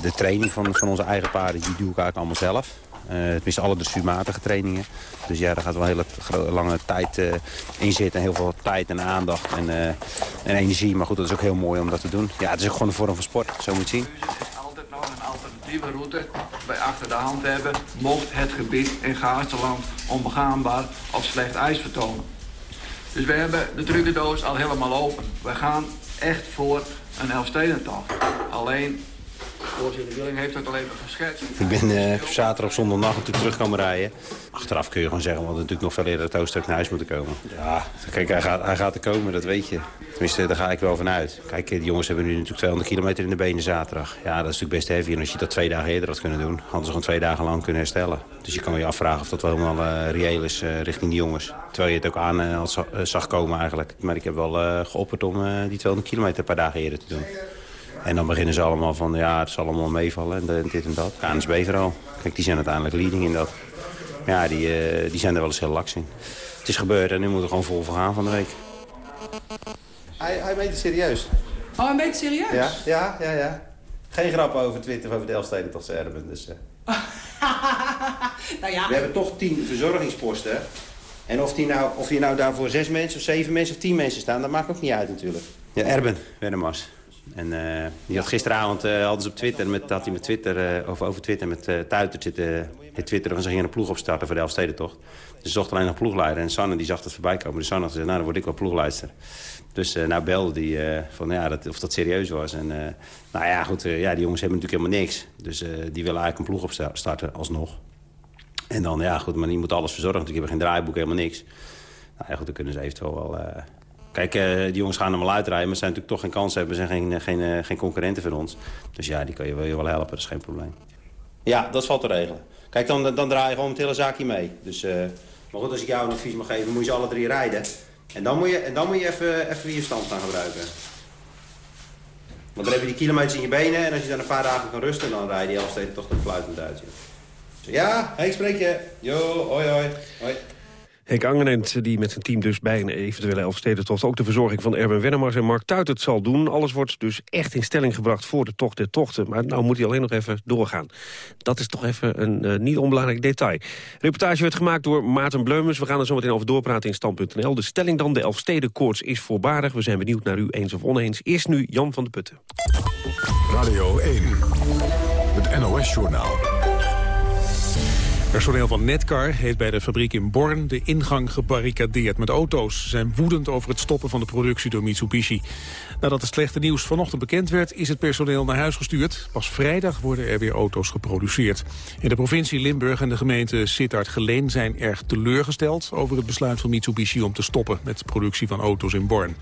de training van, van onze eigen paarden, die doe ik eigenlijk allemaal zelf. tenminste alle dressuurmatige trainingen. Dus ja, daar gaat wel een hele lange tijd in zitten. En heel veel tijd en aandacht en, en energie. Maar goed, dat is ook heel mooi om dat te doen. Ja, het is ook gewoon een vorm van sport, zo moet je zien. altijd nog een alternatieve route bij achter de hand hebben... mocht het gebied in Gaasterland onbegaanbaar of slecht ijs vertonen. Dus we hebben de trucendoos al helemaal open. We gaan echt voor een Elfstedentocht. Alleen, voorzitter Willing heeft dat al even geschetst. Ik ben uh, zaterdag of zondag natuurlijk terug komen rijden. Achteraf kun je gewoon zeggen, we hadden natuurlijk nog veel eerder het Ooststuk naar huis moeten komen. Ja, kijk, hij gaat, hij gaat er komen, dat weet je. Tenminste, daar ga ik wel van uit. Kijk, die jongens hebben nu natuurlijk 200 kilometer in de benen zaterdag. Ja, dat is natuurlijk best heavy. En als je dat twee dagen eerder had kunnen doen, hadden ze gewoon twee dagen lang kunnen herstellen. Dus je kan je afvragen of dat wel helemaal uh, reëel is uh, richting die jongens. Terwijl je het ook aan uh, zag komen eigenlijk. Maar ik heb wel geopperd om die 200 kilometer een paar dagen eerder te doen. En dan beginnen ze allemaal van, ja, het zal allemaal meevallen en, dit en dat. KNSB vooral. Kijk, die zijn uiteindelijk leading in dat. Ja, die, uh, die zijn er wel eens heel laks in. Het is gebeurd en nu moeten we gewoon vol voor gaan van de week. Hij, hij meent het serieus. Oh, hij meent het serieus? Ja, ja, ja. ja. Geen grap over Twitter over de Elfsteden tot Erben. Dus, uh. <laughs> nou ja. We hebben toch tien verzorgingsposten. En of die, nou, of die nou daar voor zes mensen of zeven mensen of tien mensen staan... dat maakt ook niet uit natuurlijk. Ja, Erben, Wennemars. En uh, die had gisteravond uh, hadden ze op Twitter, met, had hij met Twitter, uh, of over Twitter met uh, Tuiter zitten het Twitter van ze gingen een ploeg opstarten voor de Elfstedentocht. Dus ze zochten alleen nog ploegleider. En Sanne die zag het voorbij komen. Dus Sanne had gezegd, nou dan word ik wel ploegleider. Dus nou belde die van, ja, dat, of dat serieus was. En nou ja, goed, ja, die jongens hebben natuurlijk helemaal niks. Dus die willen eigenlijk een ploeg opstarten alsnog. En dan, ja goed, maar die moet alles verzorgen. Die hebben geen draaiboek, helemaal niks. Nou ja goed, dan kunnen ze eventueel wel... Kijk, uh, die jongens gaan allemaal uitrijden, maar ze zijn natuurlijk toch geen kans hebben. Ze zijn geen, geen, uh, geen concurrenten voor ons. Dus ja, die kan je wel, je wel helpen, dat is geen probleem. Ja, dat valt te regelen. Kijk, dan, dan draai je gewoon het hele zaakje mee. Dus, maar goed, als ik jou een advies mag geven, moet je alle drie rijden. En dan moet je, en dan moet je even, even je stand gaan gebruiken. Want dan heb je die kilometers in je benen en als je dan een paar dagen kan rusten, dan rij je die steeds toch de fluitend uit. Dus, ja, ik spreek je. Jo, hoi hoi. hoi. Henk Angenent, die met zijn team dus bij een eventuele Elfstedentocht... ook de verzorging van Erben Wennemars en Mark Tuit het zal doen. Alles wordt dus echt in stelling gebracht voor de tocht der tochten. Maar nou moet hij alleen nog even doorgaan. Dat is toch even een uh, niet onbelangrijk detail. De reportage werd gemaakt door Maarten Bleumens. We gaan er zo meteen over doorpraten in stand.nl. De stelling dan, de Elfstedenkoorts is voorbarig. We zijn benieuwd naar u eens of oneens. Eerst nu Jan van de Putten. Radio 1, het NOS-journaal. Personeel van Netcar heeft bij de fabriek in Born de ingang gebarricadeerd met auto's. Ze zijn woedend over het stoppen van de productie door Mitsubishi. Nadat het slechte nieuws vanochtend bekend werd, is het personeel naar huis gestuurd. Pas vrijdag worden er weer auto's geproduceerd. In de provincie Limburg en de gemeente Sittard-Geleen zijn erg teleurgesteld over het besluit van Mitsubishi om te stoppen met de productie van auto's in Born.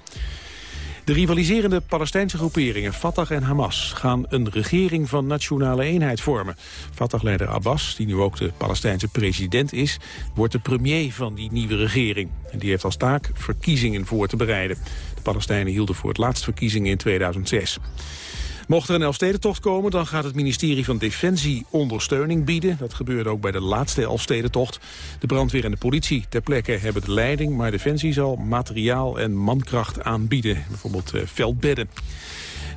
De rivaliserende Palestijnse groeperingen Fatah en Hamas gaan een regering van nationale eenheid vormen. Fatah-leider Abbas, die nu ook de Palestijnse president is, wordt de premier van die nieuwe regering. En die heeft als taak verkiezingen voor te bereiden. De Palestijnen hielden voor het laatst verkiezingen in 2006. Mocht er een Elfstedentocht komen, dan gaat het ministerie van Defensie ondersteuning bieden. Dat gebeurde ook bij de laatste Elfstedentocht. De brandweer en de politie ter plekke hebben de leiding... maar Defensie zal materiaal en mankracht aanbieden, bijvoorbeeld uh, veldbedden.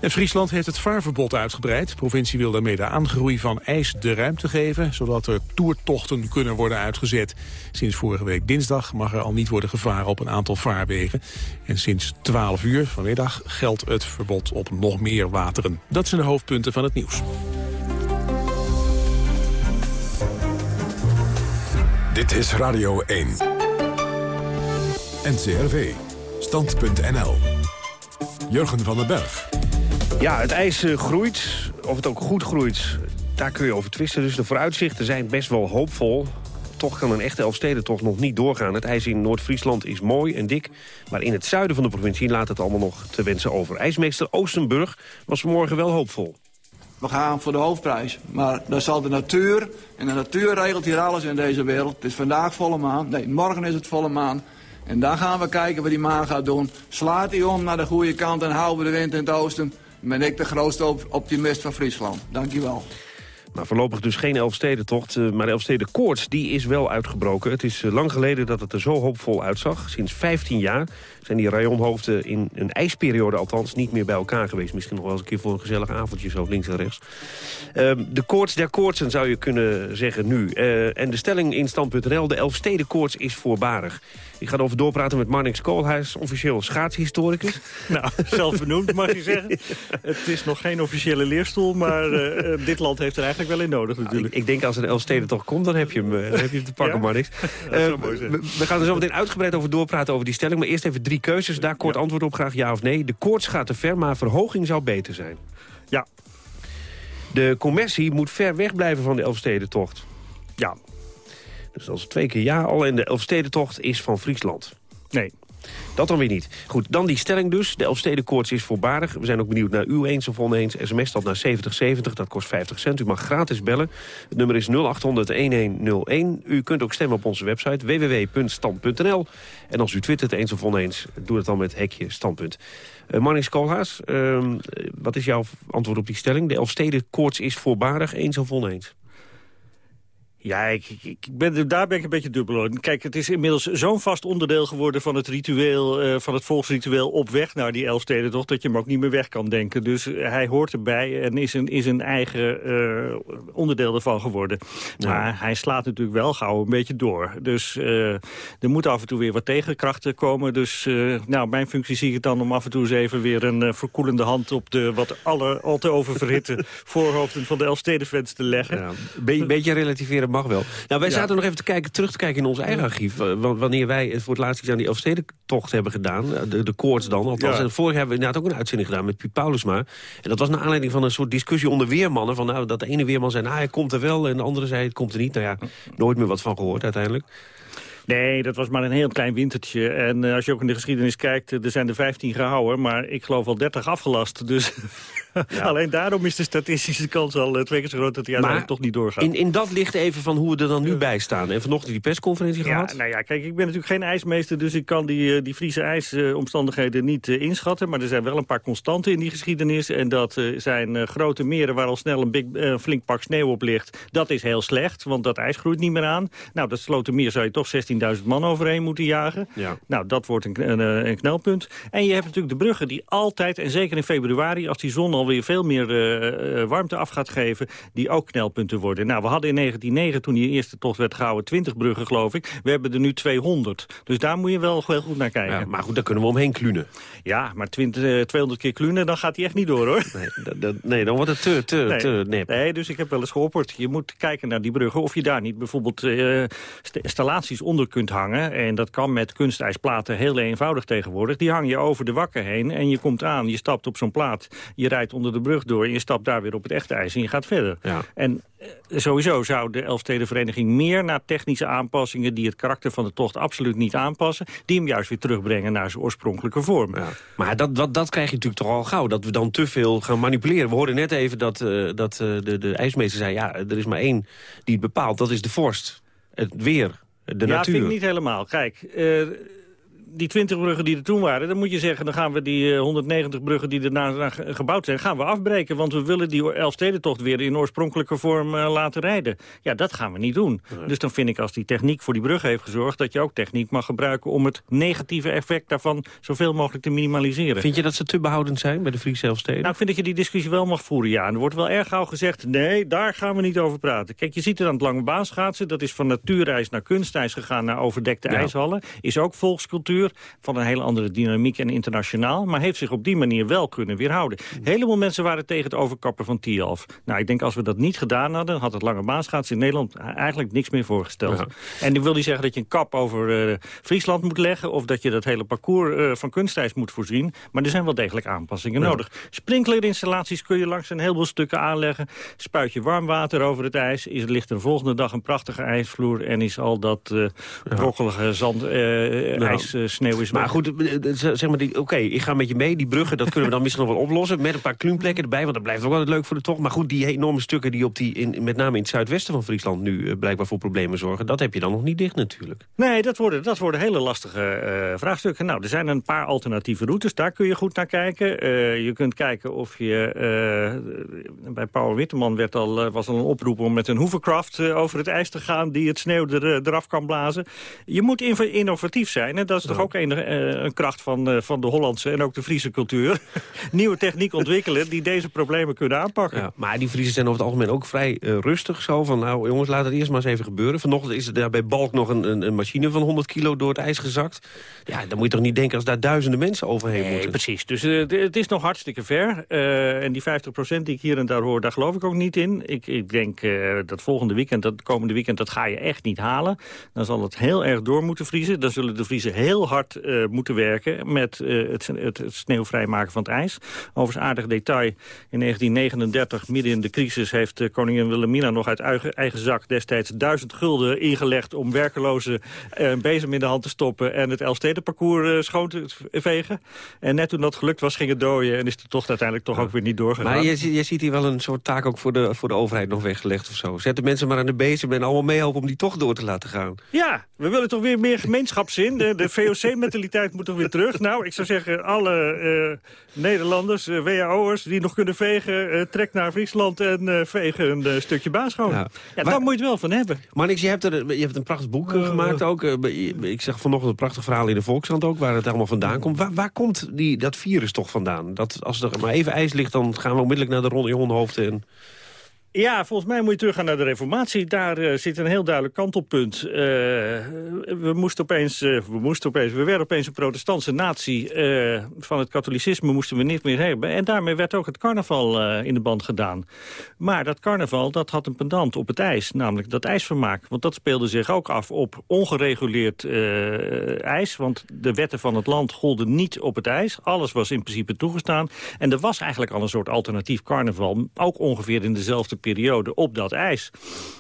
En Friesland heeft het vaarverbod uitgebreid. De provincie wil daarmee de aangroei van ijs de ruimte geven... zodat er toertochten kunnen worden uitgezet. Sinds vorige week dinsdag mag er al niet worden gevaren op een aantal vaarwegen. En sinds 12 uur vanmiddag geldt het verbod op nog meer wateren. Dat zijn de hoofdpunten van het nieuws. Dit is Radio 1. NCRV. Stand.nl. Jurgen van den Berg. Ja, het ijs uh, groeit. Of het ook goed groeit, daar kun je over twisten. Dus de vooruitzichten zijn best wel hoopvol. Toch kan een echte Elfstedentocht nog niet doorgaan. Het ijs in Noord-Friesland is mooi en dik. Maar in het zuiden van de provincie laat het allemaal nog te wensen over. IJsmeester Oostenburg was vanmorgen wel hoopvol. We gaan voor de hoofdprijs. Maar dat zal de natuur. En de natuur regelt hier alles in deze wereld. Het is vandaag volle maan. Nee, morgen is het volle maan. En dan gaan we kijken wat die maan gaat doen. Slaat hij om naar de goede kant en houden we de wind in het oosten ben ik de grootste optimist van Friesland. Dankjewel. Maar voorlopig dus geen Elfstedentocht, eh, maar de Elfsteden koorts die is wel uitgebroken. Het is eh, lang geleden dat het er zo hoopvol uitzag. Sinds 15 jaar zijn die rayonhoofden in een ijsperiode althans niet meer bij elkaar geweest. Misschien nog wel eens een keer voor een gezellig avondje zo links en rechts. Ehm, de koorts der koortsen zou je kunnen zeggen nu. Uh, en de stelling in stand.nl, de Elfsteden koorts is voorbarig. Ik ga erover doorpraten met Marnix Koolhuis, officieel schaatshistoricus. <laughs> Nou, zelf benoemd mag je zeggen. <laughs> Het is nog geen officiële leerstoel, maar uh, dit land heeft er eigenlijk wel in nodig natuurlijk. Ik, ik denk als een Elfsteden toch komt, dan heb je hem, eh, dan heb je hem te pakken, Ja? <laughs> Eh, zijn. we, we gaan er zo meteen uitgebreid over doorpraten over die stelling. Maar eerst even drie keuzes. Daar kort antwoord op graag ja of nee. De koorts gaat te ver, maar verhoging zou beter zijn. Ja. De commercie moet ver weg blijven van de Elfstedentocht. Ja. Dus dat is twee keer ja al. En de Elfstedentocht is van Friesland. Nee. Dat dan weer niet. Goed, dan die stelling dus. De Elfstedenkoorts is voorbarig. We zijn ook benieuwd naar u eens of oneens. SMS dat naar 7070, dat kost 50 cent. U mag gratis bellen. Het nummer is 0800-1101. U kunt ook stemmen op onze website www.stand.nl. En als u twittert eens of oneens, doe het dan met hekje standpunt. Uh, Koolhaas, ehm, wat is jouw antwoord op die stelling? De Elfstedenkoorts is voorbarig, eens of oneens? Ja, ik, ben, daar ben ik een beetje dubbel over. Kijk, het is inmiddels zo'n vast onderdeel geworden van het ritueel, eh, van het volksritueel op weg naar die Elfstedentocht, dat je hem ook niet meer weg kan denken. Dus eh, hij hoort erbij en is een, is een eigen eh, onderdeel ervan geworden. Maar hij slaat natuurlijk wel gauw een beetje door. Dus er moet af en toe weer wat tegenkrachten komen. Dus nou, mijn functie zie ik het dan om af en toe eens even weer een verkoelende hand op de wat alle, al te oververhitte <laughs> voorhoofden van de Elfstedenfans te leggen. Ja, een beetje relativeren mag wel. Nou, wij zaten nog even te kijken, terug te kijken in ons eigen archief. eh, wa- Wanneer wij het voor het laatst iets aan die Elfstedentocht hebben gedaan. eh, De, de koorts dan. Althans, en vorig hebben we inderdaad ook een uitzending gedaan met Piet Paulusma. En dat was naar aanleiding van een soort discussie onder weermannen. Van, nou, dat de ene weerman zei, nou, hij komt er wel. En de andere zei, het komt er niet. Nou ja, nooit meer wat van gehoord uiteindelijk. Nee, dat was maar een heel klein wintertje. En eh, als je ook in de geschiedenis kijkt, eh, er zijn er 15 gehouden, maar ik geloof al 30 afgelast. Dus <laughs> alleen daarom is de statistische kans al eh, twee keer zo groot dat hij uiteindelijk toch niet doorgaat. In, in dat ligt even van hoe we er dan nu bij staan. En vanochtend die persconferentie Ja, gehad. nou ja, kijk, ik ben natuurlijk geen ijsmeester, dus ik kan die, eh, die Friese ijsomstandigheden niet eh, inschatten. Maar er zijn wel een paar constanten in die geschiedenis. En dat zijn grote meren waar al snel een big, flink pak sneeuw op ligt. Dat is heel slecht, want dat ijs groeit niet meer aan. Nou, dat Slotermeer zou je toch 16.000 man overheen moeten jagen. Ja. Nou, dat wordt een, een, een knelpunt. En je hebt natuurlijk de bruggen die altijd, en zeker in februari... als die zon alweer veel meer eh, eh, warmte af gaat geven... die ook knelpunten worden. Nou, we hadden in 1909, toen die eerste tocht werd gehouden... 20 bruggen, geloof ik. We hebben er nu 200. Dus daar moet je wel heel goed naar kijken. Ja, maar goed, daar kunnen we omheen klunen. Ja, maar 20, eh, 200 keer klunen, dan gaat hij echt niet door, hoor. <laughs> Nee, dat, dat- nee dan wordt het te, te, Nee. te nep. Nee, dus ik heb wel eens geopperd. Je moet kijken naar die bruggen. Of je daar niet bijvoorbeeld eh, st- installaties onder kunt hangen. En dat kan met kunstijsplaten heel eenvoudig tegenwoordig. Die hang je over de wakken heen. En je komt aan, je stapt op zo'n plaat. Je rijdt onder de brug door. En je stapt daar weer op het echte ijs. En je gaat verder. Ja. En eh, sowieso zou de Elfstedenvereniging meer naar technische aanpassingen... die het karakter van de tocht absoluut niet aanpassen... die hem juist weer terugbrengen naar zijn oorspronkelijke vorm. Maar dat, dat, dat krijg je natuurlijk toch al gauw. Dat we dan te veel gaan manipuleren. We hoorden net even dat, eh, dat eh, de, de ijsmeester zei... ja, er is maar één die het bepaalt. Dat is de vorst. Het weer. De ja, natuur. vind ik niet helemaal. Kijk, die 20 bruggen die er toen waren... dan moet je zeggen, dan gaan we die eh, 190 bruggen die daarna ge- gebouwd zijn... gaan we afbreken, want we willen die Elfstedentocht weer in oorspronkelijke vorm eh, laten rijden. Ja, dat gaan we niet doen. Dus dan vind ik, als die techniek voor die bruggen heeft gezorgd... dat je ook techniek mag gebruiken om het negatieve effect daarvan... zoveel mogelijk te minimaliseren. Vind je dat ze te behoudend zijn bij de Friese Elfsteden? Nou, ik vind dat je die discussie wel mag voeren, ja. En er wordt wel erg gauw gezegd, nee, daar gaan we niet over praten. Kijk, je ziet het aan het lange baan schaatsen. Dat is van natuurijs naar kunstijs gegaan naar overdekte Ja. ijshallen. Is ook volkscultuur, van een hele andere dynamiek en internationaal. Maar heeft zich op die manier wel kunnen weerhouden. Een heleboel mensen waren tegen het overkappen van Tialf. Nou, ik denk als we dat niet gedaan hadden... had het lange baanschaatsen in Nederland eigenlijk niks meer voorgesteld. Ja. En ik wil niet zeggen dat je een kap over eh, Friesland moet leggen... of dat je dat hele parcours eh, van kunstijs moet voorzien. Maar er zijn wel degelijk aanpassingen Ja. nodig. Sprinklerinstallaties kun je langs een heleboel stukken aanleggen. Spuit je warm water over het ijs. Is, ligt er de volgende dag een prachtige ijsvloer... en is al dat eh brokkelige zand, eh ijs, sneeuw is Maar goed, eh, eh, zeg maar, die- oké, ik ga met je mee. Die bruggen, dat kunnen we dan misschien nog wel oplossen. Met een paar kluunplekken erbij, want dat blijft ook altijd leuk voor de tocht. Maar goed, die enorme stukken die, op die in, met name in het zuidwesten van Friesland... nu eh, blijkbaar voor problemen zorgen, dat heb je dan nog niet dicht natuurlijk. Nee, dat worden, dat worden hele lastige eh, vraagstukken. Nou, er zijn een paar alternatieve routes. Daar kun je goed naar kijken. Eh, je kunt kijken of je... eh, bij Paul Witteman werd al, was al een oproep om met een hovercraft over het ijs te gaan... die het sneeuw er, eraf kan blazen. Je moet innovatief zijn. En dat is de toch ook een, eh, een kracht van, eh, van de Hollandse en ook de Friese cultuur. <laughs> Nieuwe techniek ontwikkelen die deze problemen kunnen aanpakken. Ja, maar die Friesen zijn over het algemeen ook vrij eh, rustig. Zo van, nou jongens, laat het eerst maar eens even gebeuren. Vanochtend is er daar bij Balk nog een, een, machine van 100 kilo door het ijs gezakt. Ja, dan moet je toch niet denken als daar duizenden mensen overheen Nee, moeten. precies. Dus het is nog hartstikke ver. En die 50% die ik hier en daar hoor, daar geloof ik ook niet in. Ik, ik denk dat volgende weekend, dat komende weekend, dat ga je echt niet halen. Dan zal het heel erg door moeten vriezen. Dan zullen de Vriezen heel hard eh, moeten werken met eh, het, het, het sneeuwvrijmaken van het ijs. Overigens aardig detail. In 1939, midden in de crisis, heeft eh, koningin Wilhelmina nog uit eigen, eigen zak destijds duizend gulden ingelegd om werkelozen een bezem in de hand te stoppen en het Elfstedenparcours schoon te vegen. En net toen dat gelukt was, ging het dooien en is de tocht uiteindelijk toch ook weer niet doorgegaan. Maar je, je ziet hier wel een soort taak ook voor de, voor de overheid nog weggelegd of zo. Zet de mensen maar aan de bezem en allemaal meehelpen om die toch door te laten gaan. Ja, we willen toch weer meer gemeenschapszin. De, de <laughs> VOC-mentaliteit moet toch weer terug. Nou, ik zou zeggen, alle eh, Nederlanders, eh WAO'ers die nog kunnen vegen... eh, trek naar Friesland en vegen een stukje baan schoon. Ja, Maar- daar moet je het wel van hebben. Marnix, je hebt, er, je hebt een prachtig boek eh, gemaakt ook. Ik zeg vanochtend een prachtig verhaal in de Volkskrant ook... waar het allemaal vandaan komt. Waar, waar komt die, dat virus toch vandaan? Dat als er maar even ijs ligt, dan gaan we onmiddellijk naar de Ronde Hondenhoofden. En... Ja, volgens mij moet je teruggaan naar de reformatie. Daar eh, zit een heel duidelijk kantelpunt. Eh, we moesten opeens, eh, we moesten opeens, we werden opeens een protestantse natie. Van het katholicisme moesten we niet meer hebben. En daarmee werd ook het carnaval in de band gedaan. Maar dat carnaval, dat had een pendant op het ijs. Namelijk dat ijsvermaak. Want dat speelde zich ook af op ongereguleerd ijs. Want de wetten van het land golden niet op het ijs. Alles was in principe toegestaan. En er was eigenlijk al een soort alternatief carnaval. Ook ongeveer in dezelfde periode op dat ijs.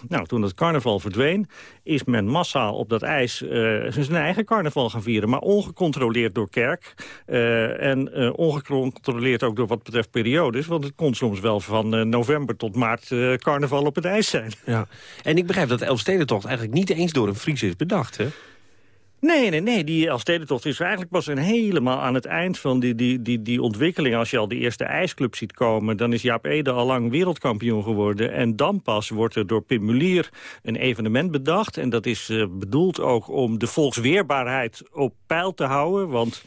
Nou, toen het carnaval verdween, is men massaal op dat ijs eh, zijn eigen carnaval gaan vieren. Maar ongecontroleerd door kerk. eh, en eh, ongecontroleerd ook door wat betreft periodes. Want het kon soms wel van november tot maart carnaval op het ijs zijn. Ja. En ik begrijp dat de Elfstedentocht eigenlijk niet eens door een Fries is bedacht, hè? Nee, nee, nee. Die Elfstedentocht is eigenlijk pas een helemaal aan het eind van die, die, die, die ontwikkeling. Als je al de eerste ijsclub ziet komen, dan is Jaap Ede al lang wereldkampioen geworden. En dan pas wordt er door Pim Mulier een evenement bedacht. En dat is eh, bedoeld ook om de volksweerbaarheid op peil te houden. Want...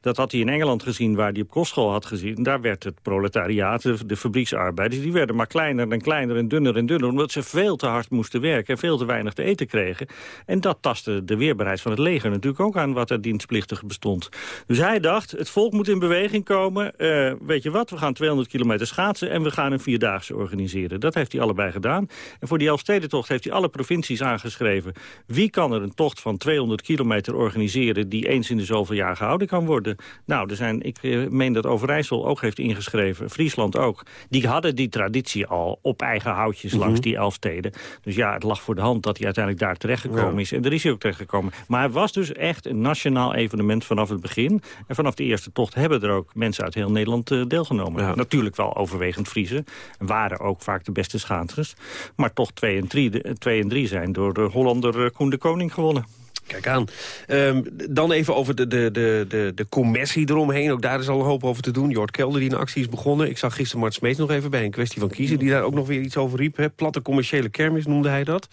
Dat had hij in Engeland gezien, waar hij op kostschool had gezien. Daar werd het proletariaat, de, de fabrieksarbeiders... die werden maar kleiner en kleiner en dunner en dunner... omdat ze veel te hard moesten werken en veel te weinig te eten kregen. En dat tastte de weerbaarheid van het leger natuurlijk ook aan... wat er dienstplichtig bestond. Dus hij dacht, het volk moet in beweging komen. Eh, weet je wat, we gaan 200 kilometer schaatsen... en we gaan een Vierdaagse organiseren. Dat heeft hij allebei gedaan. En voor die Elfstedentocht heeft hij alle provincies aangeschreven. Wie kan er een tocht van 200 kilometer organiseren... die eens in de zoveel jaar gehouden kan worden? Nou, er zijn, ik eh, meen dat Overijssel ook heeft ingeschreven, Friesland ook. Die hadden die traditie al op eigen houtjes Mhm. langs die elf steden. Dus ja, het lag voor de hand dat hij uiteindelijk daar terechtgekomen Ja. is. En daar is hij ook terechtgekomen. Maar het was dus echt een nationaal evenement vanaf het begin. En vanaf de eerste tocht hebben er ook mensen uit heel Nederland eh, deelgenomen. Natuurlijk wel overwegend Friesen. En waren ook vaak de beste schaatsers. Maar toch twee en drie, de- twee en drie zijn door de Hollander eh, Koen de Koning gewonnen. Kijk aan. Ehm, dan even over de, de, de, de, de commercie eromheen. Ook daar is al een hoop over te doen. Jort Kelder die een actie is begonnen. Ik zag gisteren Mart Smeets nog even bij een kwestie van kiezen... die daar ook nog weer iets over riep. Platte commerciële kermis noemde hij dat.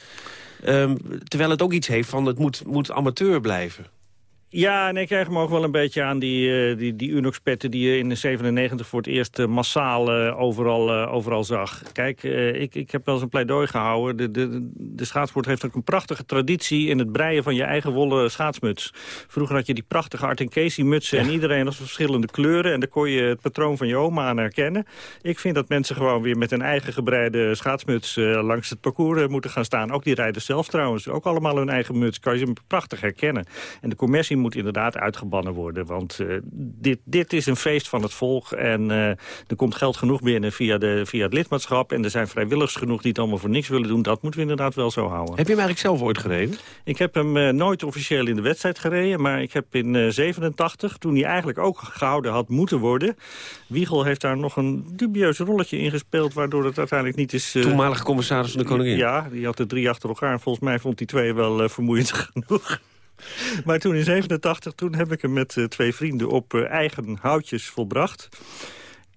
Ehm, terwijl het ook iets heeft van het moet, moet amateur blijven. Ja, en ik krijg hem ook wel een beetje aan die, eh, die, die Unox-petten... die je in 97 voor het eerst eh, massaal eh, overal, overal zag. Kijk, ik, ik heb wel eens een pleidooi gehouden. De, de, de schaatssport heeft ook een prachtige traditie... in het breien van je eigen wollen schaatsmuts. Vroeger had je die prachtige Art Casey mutsen... en iedereen had verschillende kleuren... en daar kon je het patroon van je oma aan herkennen. Ik vind dat mensen gewoon weer met een eigen gebreide schaatsmuts... langs het parcours moeten gaan staan. Ook die rijders zelf trouwens. Ook allemaal hun eigen muts. Kan je ze prachtig herkennen. En de commercie moet inderdaad uitgebannen worden. Want eh, dit, dit is een feest van het volk. En eh, er komt geld genoeg binnen via, de, via het lidmaatschap. En er zijn vrijwilligers genoeg die het allemaal voor niks willen doen. Dat moeten we inderdaad wel zo houden. Heb je hem eigenlijk zelf ooit gereden? Ik heb hem eh, nooit officieel in de wedstrijd gereden. Maar ik heb in eh 87, toen hij eigenlijk ook gehouden had moeten worden... Wiegel heeft daar nog een dubieus rolletje in gespeeld... waardoor het uiteindelijk niet is... Toenmalige commissaris van de koningin. Ja, die had er drie achter elkaar. En volgens mij vond die twee wel vermoeiend <laughs> genoeg. <laughs> Maar toen in 87, toen heb ik hem met eh, twee vrienden op eh, eigen houtjes volbracht.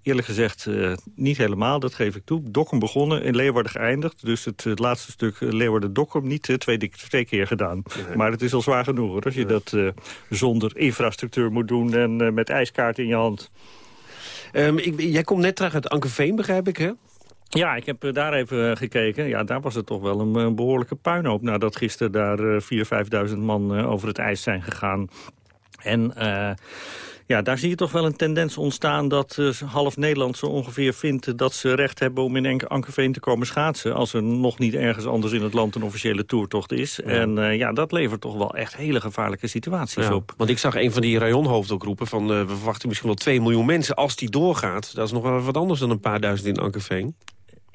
Eerlijk gezegd eh, niet helemaal, dat geef ik toe. Dokkum begonnen, in Leeuwarden geëindigd. Dus het, het laatste stuk Leeuwarden-Dokkum niet uh, twee, twee, keer gedaan. Maar het is al zwaar genoeg hoor, als je dat zonder infrastructuur moet doen... en met ijskaart in je hand. Um, ik, jij komt net terug uit Ankerveen, begrijp ik, hè? Ja, ik heb daar even gekeken. Ja, daar was het toch wel een, een behoorlijke puinhoop... nadat gisteren daar 4.000, 5.000 man over het ijs zijn gegaan. En ja, daar zie je toch wel een tendens ontstaan dat uh, half Nederland zo ongeveer vindt dat ze recht hebben om in Ankerveen te komen schaatsen. Als er nog niet ergens anders in het land een officiële toertocht is. En uh, ja, dat levert toch wel echt hele gevaarlijke situaties ja, op. Want ik zag een van die rayonhoofden ook roepen van uh, we verwachten misschien wel 2 miljoen mensen als die doorgaat. Dat is nog wel wat anders dan een paar duizend in Ankerveen.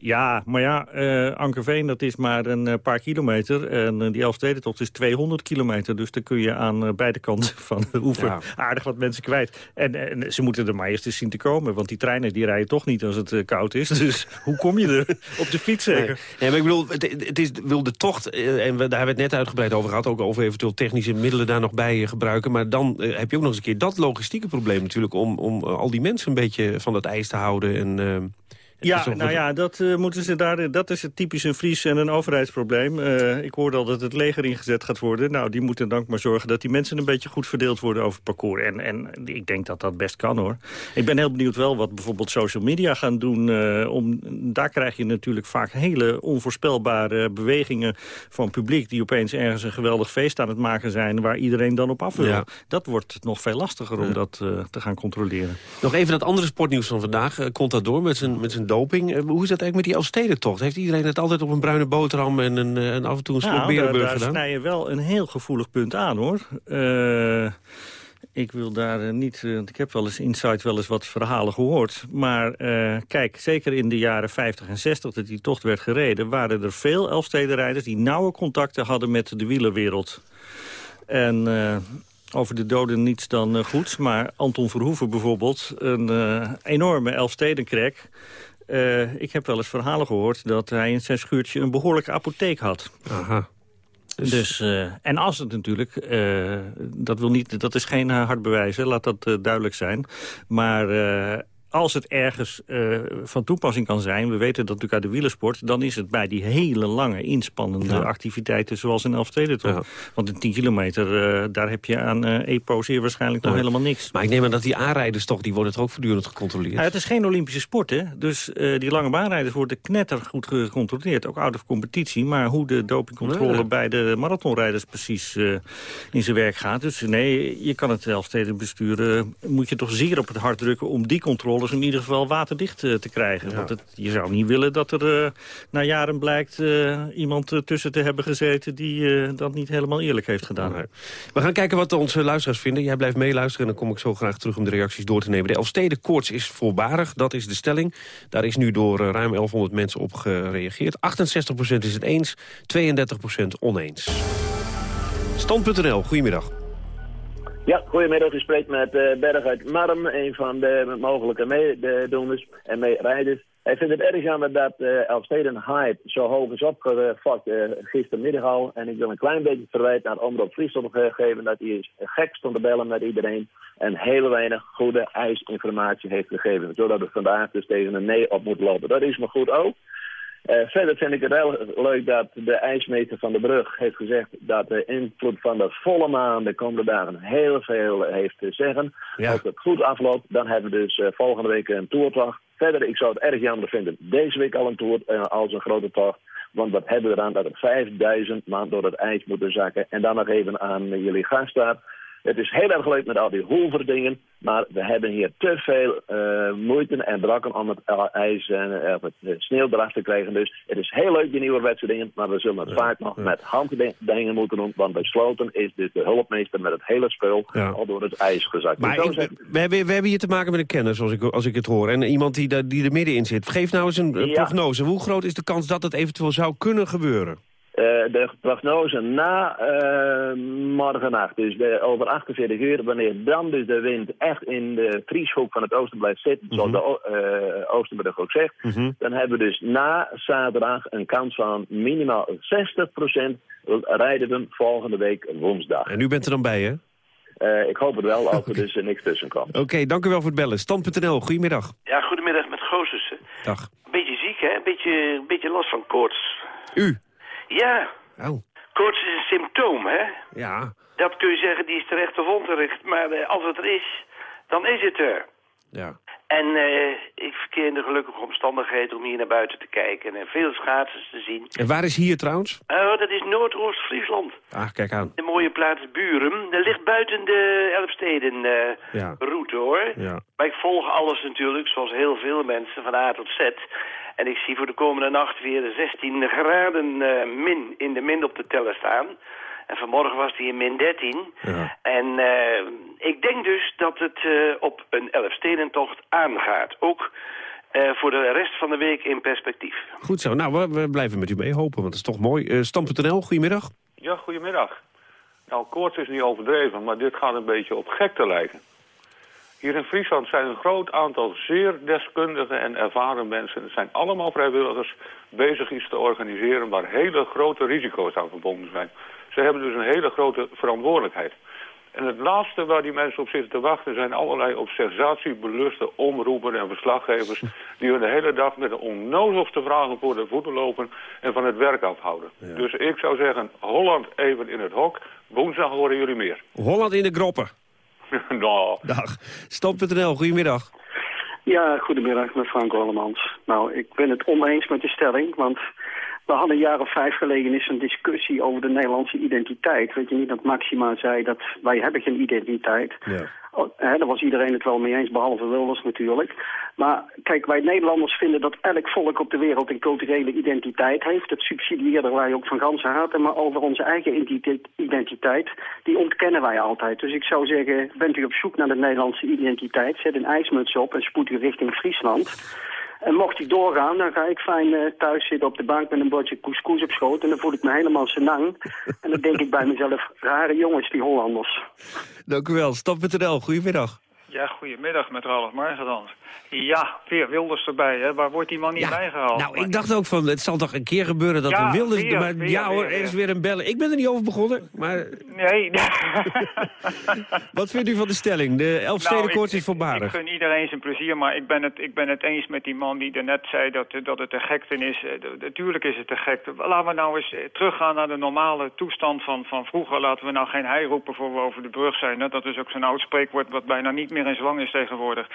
Ja, maar ja, uh, Ankerveen dat is maar een uh, paar kilometer. En uh, die Elfstedentocht is 200 kilometer. Dus dan kun je aan beide kanten van de oever ja. aardig wat mensen kwijt. En, en, ze moeten er maar eerst eens zien te komen. Want die treinen die rijden toch niet als het koud is. <laughs> Dus hoe kom je er? <laughs> Op de fiets zeker? Nee, nee maar ik bedoel, het, het is, wil de tocht... en we, daar hebben we het net uitgebreid over gehad. Ook over eventueel technische middelen daar nog bij gebruiken. Maar dan heb je ook nog eens een keer dat logistieke probleem natuurlijk... om, om al die mensen een beetje van dat ijs te houden en... Ja, nou ja, dat, uh, moeten ze daar, dat is het typisch een Fries en een overheidsprobleem. Uh, ik hoorde al dat het leger ingezet gaat worden. Nou, die moeten dan maar zorgen dat die mensen een beetje goed verdeeld worden over het parcours. En, en ik denk dat dat best kan, hoor. Ik ben heel benieuwd wel wat bijvoorbeeld social media gaan doen. Uh, om, daar krijg je natuurlijk vaak hele onvoorspelbare bewegingen van publiek... die opeens ergens een geweldig feest aan het maken zijn... waar iedereen dan op af wil. Ja. Dat wordt nog veel lastiger om ja. dat te gaan controleren. Nog even dat andere sportnieuws van vandaag. Contador met zijn, met zijn doping. Hoe is dat eigenlijk met die Elfstedentocht? Heeft iedereen het altijd op een bruine boterham en, een, en af en toe een slok nou, berenburger daar, daar snij je wel een heel gevoelig punt aan, hoor. Uh, ik wil daar niet, want ik heb wel eens inside wel eens wat verhalen gehoord. Maar uh, kijk, zeker in de jaren 50 en 60 dat die tocht werd gereden... waren er veel Elfstedenrijders die nauwe contacten hadden met de wielerwereld. En over de doden niets dan uh, goeds. Maar Anton Verhoeven bijvoorbeeld, een uh, enorme Elfstedenkrek... Uh, ik heb wel eens verhalen gehoord dat hij in zijn schuurtje een behoorlijke apotheek had. Aha. Dus, dus uh, en als het natuurlijk, uh, dat, wil niet, dat is geen hard bewijs, hè, laat dat duidelijk zijn. Maar als het ergens uh, van toepassing kan zijn... we weten dat natuurlijk uit de wielersport... dan is het bij die hele lange inspannende ja. activiteiten... zoals in Elfsteden toch. Ja. Want in 10 kilometer, uh, daar heb je aan uh, EPO zeer waarschijnlijk nog helemaal niks. Maar ik neem aan dat die aanrijders toch... die worden toch ook voortdurend gecontroleerd? Nou, het is geen Olympische sport, hè. Dus die lange baanrijders worden knettergoed gecontroleerd. Ook out of competitie. Maar hoe de dopingcontrole bij de marathonrijders precies in zijn werk gaat... dus nee, je kan het Elfsteden besturen... moet je toch zeer op het hart drukken om die controle in ieder geval waterdicht uh, te krijgen. Ja. Want het, je zou niet willen dat er uh, na jaren blijkt uh, iemand tussen te hebben gezeten... die dat niet helemaal eerlijk heeft gedaan. Nee. We gaan kijken wat onze luisteraars vinden. Jij blijft meeluisteren en dan kom ik zo graag terug om de reacties door te nemen. De Elfsteden koorts is voorbarig, dat is de stelling. Daar is nu door ruim 1100 mensen op gereageerd. 68% is het eens, 32% oneens. Stand.nl, goedemiddag. Ja, goedemiddag. U spreekt met uh, Berg uit Marm, een van de mogelijke meedoeners en meerijders. Hij vindt het erg jammer dat uh, Elfsteden Hype zo hoog is opgevat uh, gistermiddag al. En ik wil een klein beetje verwijt naar Omroep Friesland geven dat hij is gek stond te bellen met iedereen. En heel weinig goede ijsinformatie heeft gegeven. Zodat we vandaag dus tegen een nee op moeten lopen. Dat is me goed ook. Uh, verder vind ik het heel leuk dat de ijsmeester van de brug heeft gezegd dat de invloed van de volle maan de komende dagen heel veel heeft te zeggen. Ja. Als het goed afloopt, dan hebben we dus uh, volgende week een toertocht. Verder, ik zou het erg jammer vinden, deze week al een toer uh, als een grote tocht. Want wat hebben we eraan dat er 5000 man door het ijs moeten zakken. En dan nog even aan jullie gasten. Het is heel erg leuk met al die hoeverdingen, maar we hebben hier te veel uh, moeite en brakken om het ijs en uh, het sneeuw eraf te krijgen. Dus het is heel leuk, die nieuwe dingen, maar we zullen het ja, vaak nog ja. met handdingen moeten doen. Want besloten is dus de hulpmeester met het hele spul ja. al door het ijs gezakt. Maar dus we, hebben, we hebben hier te maken met een kenner, zoals ik, als ik het hoor. En iemand die, die er middenin zit. Geef nou eens een, een prognose. Hoe groot is de kans dat het eventueel zou kunnen gebeuren? Uh, de prognose na uh, morgennacht, dus de, over 48 uur, wanneer dan dus de wind echt in de vrieshoek van het oosten blijft zitten, mm -hmm. zoals de uh, Oostenbrug ook zegt, mm -hmm. dan hebben we dus na zaterdag een kans van minimaal 60% rijden we volgende week woensdag. En u bent er dan bij, hè? Uh, ik hoop het wel, als er dus niks tussen komt. Oké, okay, dank u wel voor het bellen. Stand.nl, goedemiddag. Ja, goedemiddag. Dag. Een beetje ziek, hè? Een beetje, een beetje last van koorts. U? Ja. Oh. Koorts is een symptoom, hè? Ja. Dat kun je zeggen, die is terecht of onterecht. Maar eh, als het er is, dan is het er. Ja. En eh, ik verkeer in de gelukkige omstandigheden om hier naar buiten te kijken en veel schaatsers te zien. En waar is hier trouwens? Oh, dat is Noordoost-Friesland. Ah, kijk aan. De mooie plaats Buren. Dat ligt buiten de Elfsteden-route, Ja. hoor. Ja. Maar ik volg alles natuurlijk, zoals heel veel mensen, van A tot Z. En ik zie voor de komende nacht weer 16 graden eh, min in de min op de teller staan. En vanmorgen was die in min 13. En eh, ik denk dus dat het eh, op een Elfstedentocht aangaat. Ook eh, voor de rest van de week in perspectief. Goed zo. Nou, we, we blijven met u mee hopen, want het is toch mooi. Uh, Stam.nl, goedemiddag. Ja, goedemiddag. Nou, koorts is niet overdreven, maar dit gaat een beetje op gekte lijken. Hier in Friesland zijn een groot aantal zeer deskundige en ervaren mensen. Het zijn allemaal vrijwilligers bezig iets te organiseren waar hele grote risico's aan verbonden zijn. Ze hebben dus een hele grote verantwoordelijkheid. En het laatste waar die mensen op zitten te wachten... zijn allerlei op sensatiebeluste omroepen en verslaggevers... <laughs> die hun de hele dag met de onnozelste vragen voor de voeten lopen... en van het werk afhouden. Dus ik zou zeggen, Holland even in het hok. Woensdag horen jullie meer. Holland in de groppen. <laughs> nou. Dag. Stam.nl, goedemiddag. Ja, goedemiddag met Frank Ollemans. Nou, ik ben het oneens met de stelling, want we hadden een jaar of vijf geleden eens een discussie over de Nederlandse identiteit. Weet je niet dat Maxima zei dat wij hebben geen identiteit. Ja. Oh, daar was iedereen het wel mee eens, behalve Wilders natuurlijk. Maar kijk, wij Nederlanders vinden dat elk volk op de wereld een culturele identiteit heeft. Dat subsidiëren wij ook van ganse harte. Maar over onze eigen identiteit, die ontkennen wij altijd. Dus ik zou zeggen, bent u op zoek naar de Nederlandse identiteit... zet een ijsmuts op en spoed u richting Friesland... En mocht ik doorgaan, dan ga ik fijn uh, thuis zitten op de bank met een bordje couscous op schoot. En dan voel ik me helemaal senang. <laughs> En dan denk ik bij mezelf, rare jongens, die Hollanders. Dank u wel. Stap.nl, goedemiddag. Ja, goedemiddag met Ralf Margedans. Ja, weer Wilders erbij, hè? Waar wordt die man niet ja, bijgehaald? Nou, ik dacht ook van, het zal toch een keer gebeuren dat ja, we Wilders... Weer, maar weer, ja hoor, er is weer een bellen. Ik ben er niet over begonnen, maar... Nee. <laughs> Wat vindt u van de stelling? De Elfstedenkoorts nou, is voorbarig. Ik gun iedereen zijn plezier, maar ik ben het, ik ben het eens met die man die er net zei dat, dat het te gekte is. Natuurlijk is het te gekte. Laten we nou eens teruggaan naar de normale toestand van, van vroeger. Laten we nou geen hei roepen voor we over de brug zijn. Hè? Dat is ook zo'n oud spreekwoord wat bijna niet meer in zwang is tegenwoordig.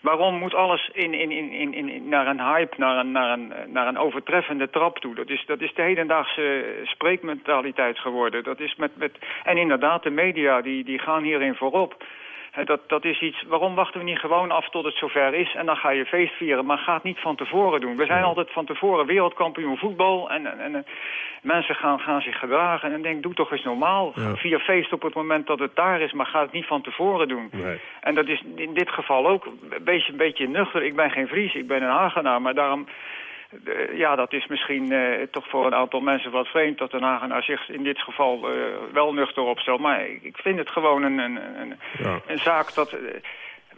Waarom moet alles in, in, in, in, naar een hype, naar een, naar, een, naar een overtreffende trap toe? Dat is, dat is de hedendaagse spreekmentaliteit geworden. Dat is met, met, en inderdaad, de media die, die gaan hierin voorop. Dat, dat is iets, waarom wachten we niet gewoon af tot het zover is en dan ga je feest vieren, maar ga het niet van tevoren doen. We zijn altijd van tevoren wereldkampioen voetbal en, en, en mensen gaan, gaan zich gedragen en denk doe toch eens normaal. Ja. Vier feest op het moment dat het daar is, maar ga het niet van tevoren doen. Nee. En dat is in dit geval ook een beetje, een beetje nuchter. Ik ben geen Fries, ik ben een Hagenaar, maar daarom... Uh, ja, dat is misschien uh, toch voor een aantal mensen wat vreemd... dat Den Hagenaar zich in dit geval uh, wel nuchter opstelt. Maar ik, ik vind het gewoon een, een, een, ja. een zaak dat...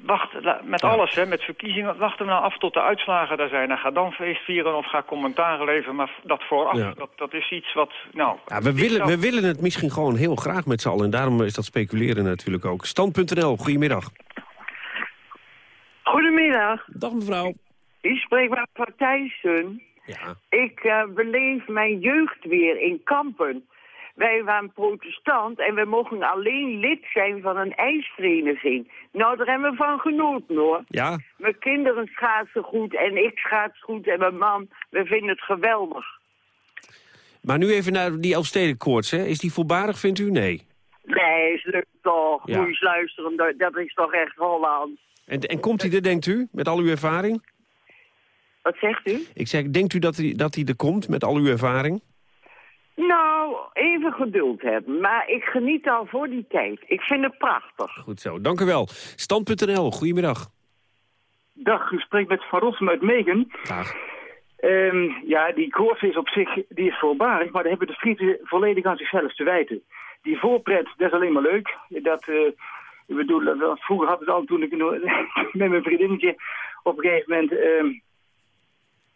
Wacht, met ja. alles, hè, met verkiezingen, wachten we nou af tot de uitslagen daar zijn. En ga dan feest vieren of ga commentaren leveren. Maar dat vooraf, Ja. dat, dat is iets wat... Nou, Ja, we, willen, zou- we willen het misschien gewoon heel graag met z'n allen. En daarom is dat speculeren natuurlijk ook. Stand.nl, goedemiddag. Goedemiddag. Dag mevrouw. U spreekt met van Thijssen. Ja. Ik eh, beleef mijn jeugd weer in Kampen. Wij waren protestant en we mochten alleen lid zijn van een ijsvereniging. Nou, daar hebben we van genoten hoor. Ja, Mijn kinderen schaatsen goed en ik schaats goed en mijn man, we vinden het geweldig. maar nu even naar die Elfstedenkoorts. Hè. Is die voorbarig, vindt u? Nee. Nee, is lukt toch. Ja. Moet je eens luisteren, dat, dat is toch echt Holland. En, en komt hij er, denkt u, met al uw ervaring? Wat zegt u? Ik zeg, denkt u dat hij, dat hij er komt met al uw ervaring? Nou, even geduld hebben. Maar ik geniet al voor die tijd. Ik vind het prachtig. Goed zo, dank u wel. Stand.nl, goedemiddag. Dag, u spreekt met Van Rossum uit Megen. Dag. Ehm, ja, die koorts is op zich die is voorbarig, maar daar hebben de Friesen volledig aan zichzelf te wijten. Die voorpret, dat is alleen maar leuk. Dat, eh, ik bedoel, dat- vroeger had het al toen ik <laughs> met mijn vriendinnetje op een gegeven moment... ehm,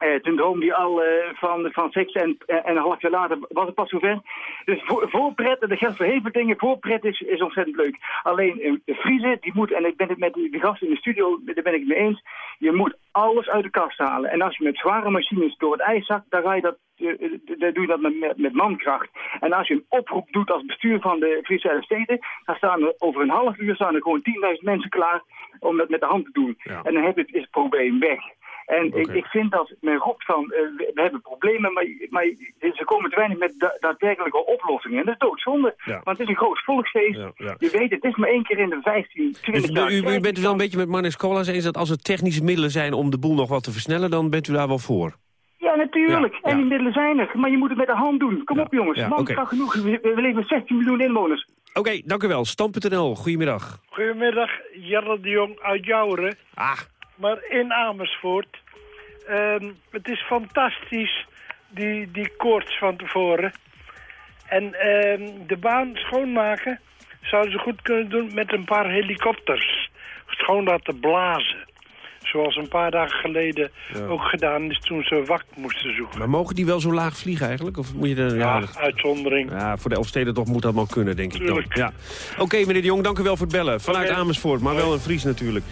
Eh, toen droomde hij al eh, van, van seks en, en een half jaar later was het pas zover. Dus voor, voorpret, dat geldt voor heel veel dingen, voorpret is, is ontzettend leuk. Alleen uh, de vriezen, die moet, en ik ben het met de, de gasten in de studio, daar ben ik het mee eens, je moet alles uit de kast halen. En als je met zware machines door het ijs zakt, dan, ga je dat, uh, dan doe je dat met, met, met, mankracht. En als je een oproep doet als bestuur van de Friese Steden, dan staan er over een half uur staan er gewoon 10.000 mensen klaar om dat met de hand te doen. Ja. En dan heb je het, is het probleem weg. En okay. ik, ik, vind dat men roept van, uh, we, we, hebben problemen, maar, maar, ze komen te weinig met da daadwerkelijke oplossingen. En dat is doodzonde, ja. want het is een groot volksfeest. Ja, je weet, het is maar één keer in de 15, 20 dus, jaar. U, u, bent wel een beetje met Colas eens dat als er technische middelen zijn om de boel nog wat te versnellen, dan bent u daar wel voor? Ja, natuurlijk. en die middelen zijn er, maar je moet het met de hand doen. Kom op jongens, man, okay. genoeg. We, we leven met 16 miljoen inwoners. Oké, okay, dank u wel. Stand.nl, goedemiddag. Goedemiddag, Jelle de Jong uit Jouren. Ah. Maar in Amersfoort. Um, het is fantastisch, die, die koorts van tevoren. En um, de baan schoonmaken zouden ze goed kunnen doen met een paar helikopters. Schoon laten blazen. Zoals een paar dagen geleden ja. ook gedaan is toen ze wak moesten zoeken. Maar mogen die wel zo laag vliegen eigenlijk? Of moet je er, ja, ja, uitzondering. Ja, voor de Elfsteden toch moet dat wel kunnen, denk Tuurlijk. ik dan. Ja. Oké, okay, meneer de Jong, dank u wel voor het bellen. Vanuit okay. Amersfoort, maar wel een Fries natuurlijk.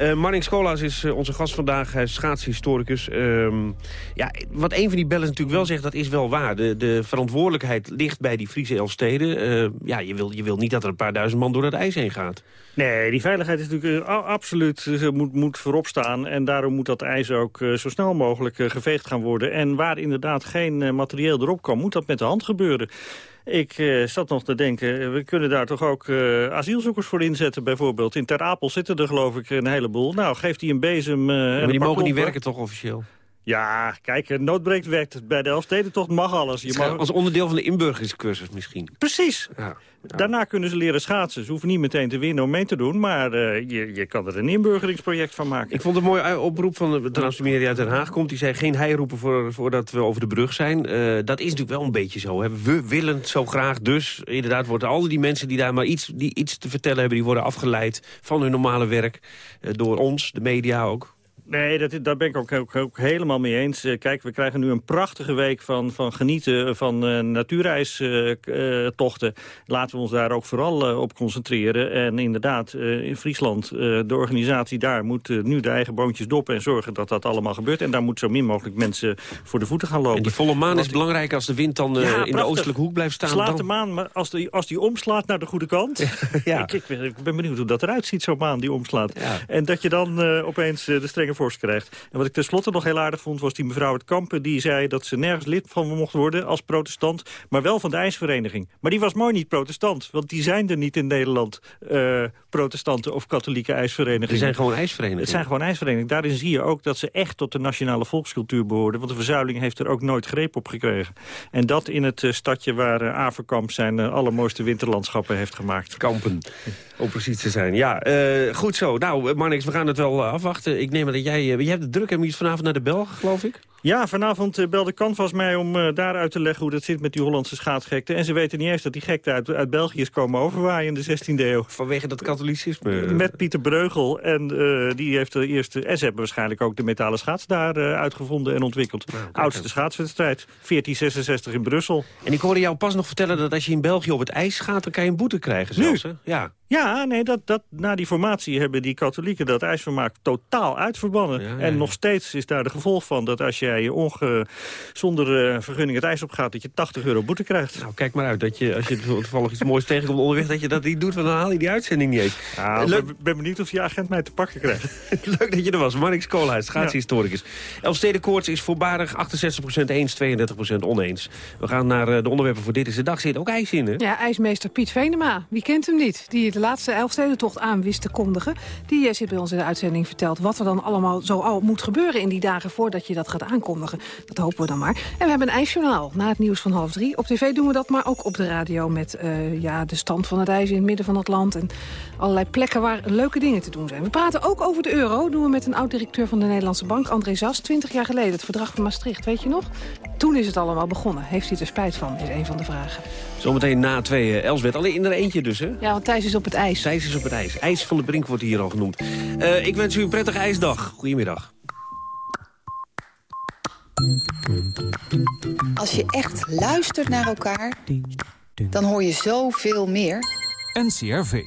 Uh, Marnix Scholaas is uh, onze gast vandaag, hij is schaatshistoricus. Um, ja, wat een van die bellen natuurlijk wel zegt, dat is wel waar. De, de verantwoordelijkheid ligt bij die Friese Elfsteden. Uh, ja, je wil, je wil niet dat er een paar duizend man door het ijs heen gaat. Nee, die veiligheid is natuurlijk uh, absoluut uh, moet, moet voorop staan. En daarom moet dat ijs ook uh, zo snel mogelijk geveegd gaan worden. En waar inderdaad geen materieel erop kan, moet dat met de hand gebeuren. Ik uh, zat nog te denken, we kunnen daar toch ook uh, asielzoekers voor inzetten bijvoorbeeld. In Ter Apel zitten er geloof ik een heleboel. Nou, geeft hij een bezem... Uh, maar die mogen niet werken toch officieel? Ja, kijk, noodbreekt werkt bij de Elfstedentocht mag alles. Je mag... Als onderdeel van de inburgeringscursus misschien. Precies. Ja, ja. Daarna kunnen ze leren schaatsen. Ze hoeven niet meteen te winnen om mee te doen... maar uh, je, je kan er een inburgeringsproject van maken. Ik vond het een mooie oproep van de Transformeer die uit Den Haag komt. Die zei geen hei roepen voor, voordat we over de brug zijn. Uh, dat is natuurlijk wel een beetje zo. Hè. We willen het zo graag, dus inderdaad worden al die mensen... die daar maar iets, die iets te vertellen hebben... die worden afgeleid van hun normale werk. Uh, door ons, de media ook. Nee, dat, daar ben ik ook, ook, ook, helemaal mee eens. Uh, kijk, we krijgen nu een prachtige week van, van genieten van uh, natuurreistochten. Uh, Laten we ons daar ook vooral op concentreren. En inderdaad, in Friesland, de organisatie daar moet nu de eigen boontjes doppen... en zorgen dat dat allemaal gebeurt. En daar moet zo min mogelijk mensen voor de voeten gaan lopen. En die volle maan is belangrijk als de wind dan ja, in de oostelijke hoek blijft staan. Slaat dan... de maan, maar als die, als die omslaat naar de goede kant... <laughs> ja. ik, ik, ik, ben benieuwd hoe dat eruit ziet, zo'n maan die omslaat. Ja. En dat je dan opeens de strenge En wat ik tenslotte nog heel aardig vond, was die mevrouw het Kampen... die zei dat ze nergens lid van mocht worden als protestant... maar wel van de ijsvereniging. Maar die was mooi niet protestant, want die zijn er niet in Nederland... Uh, protestanten of katholieke ijsverenigingen. Die zijn gewoon ijsverenigingen. Het zijn gewoon ijsverenigingen. Daarin zie je ook dat ze echt tot de nationale volkscultuur behoorden... want de verzuiling heeft er ook nooit greep op gekregen. En dat in het uh, stadje waar uh, Averkamp zijn allermooiste winterlandschappen heeft gemaakt. Kampen, om precies te zijn. Ja, goed zo. Nou, Marnix, we gaan het wel afwachten. Ik neem aan dat jij... je hebt het druk en moet vanavond naar de Belgen, geloof ik? Ja, vanavond uh, belde Canvas mij om uh, daar uit te leggen hoe dat zit met die Hollandse schaatsgekte. En ze weten niet eens dat die gekte uit, uit België is komen overwaaien in de 16e eeuw. Vanwege dat katholicisme? Met Pieter Breugel. En uh, die heeft de eerste... En ze hebben waarschijnlijk ook de metalen schaats daar uitgevonden en ontwikkeld. Nou, Oudste schaatswedstrijd. 1466 in Brussel. En ik hoorde jou pas nog vertellen dat als je in België op het ijs gaat... dan kan je een boete krijgen zelfs, nu? Hè? Ja. Ja, nee, dat, dat, na die formatie hebben die katholieken dat ijsvermaak totaal uitverbannen. Ja, ja, ja. En nog steeds is daar de gevolg van dat als jij onge, zonder uh, vergunning het ijs opgaat... dat je 80 euro boete krijgt. Nou, kijk maar uit dat je, als je toevallig iets moois tegenkomt onderweg... dat je dat niet doet, want dan haal je die uitzending niet eens. Ja, Leuk. Ik ben benieuwd of je agent mij te pakken krijgt. <laughs> Leuk dat je er was. Marnix Koolhuis, schaatshistoricus. Ja. Elfstedenkoorts is voorbarig 68% eens, 32% oneens. We gaan naar uh, de onderwerpen voor Dit is de Dag. Zit ook ijs in, hè? Ja, ijsmeester Piet Venema. Wie kent hem niet? Die de laatste Elfstedentocht aan wist te kondigen. Die zit bij ons in de uitzending verteld wat er dan allemaal zo al moet gebeuren in die dagen voordat je dat gaat aankondigen. Dat hopen we dan maar. En we hebben een ijsjournaal na het nieuws van half drie. Op tv doen we dat, maar ook op de radio met uh, ja, de stand van het ijs in het midden van het land. En allerlei plekken waar leuke dingen te doen zijn. We praten ook over de euro. doen we met een oud-directeur van de Nederlandse Bank, André Zas. Twintig jaar geleden, het verdrag van Maastricht, weet je nog? Toen is het allemaal begonnen. Heeft hij er spijt van, is een van de vragen. Zometeen na twee uh, Elsbeth. Alleen in er eentje dus, hè? Ja, want Thijs is op het ijs. Thijs is op het ijs. IJs van de Brink wordt hier al genoemd. Uh, ik wens u een prettige ijsdag. Goedemiddag. Als je echt luistert naar elkaar, dan hoor je zoveel meer. NCRV.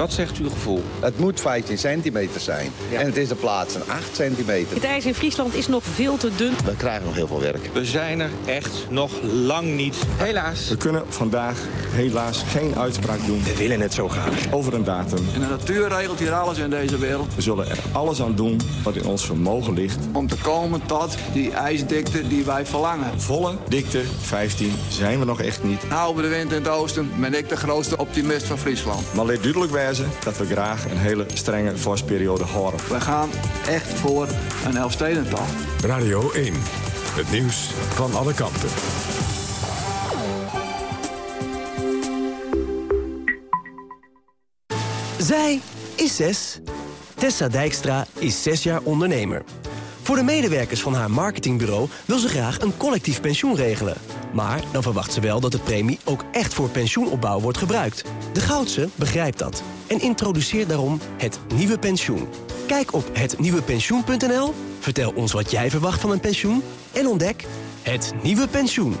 Wat zegt uw gevoel? Het moet 15 centimeter zijn. En het is de plaats een 8 centimeter. Het ijs in Friesland is nog veel te dun. We krijgen nog heel veel werk. We zijn er echt nog lang niet. Helaas. We kunnen vandaag helaas geen uitspraak doen. We willen het zo graag. Over een datum. En de natuur regelt hier alles in deze wereld. We zullen er alles aan doen wat in ons vermogen ligt. Om te komen tot die ijsdikte die wij verlangen. Volle dikte 15 zijn we nog echt niet. Nou, de wind in het oosten ben ik de grootste optimist van Friesland. Maar let duidelijk wijzen dat we graag een hele strenge vorstperiode horen. We gaan echt voor een Elfstedental. Radio 1. Het nieuws van alle kanten. Zij is zes. Tessa Dijkstra is zes jaar ondernemer. Voor de medewerkers van haar marketingbureau wil ze graag een collectief pensioen regelen. Maar dan verwacht ze wel dat de premie ook echt voor pensioenopbouw wordt gebruikt. De Goudse begrijpt dat en introduceert daarom het nieuwe pensioen. Kijk op hetnieuwepensioen.nl, vertel ons wat jij verwacht van een pensioen... en ontdek het nieuwe pensioen.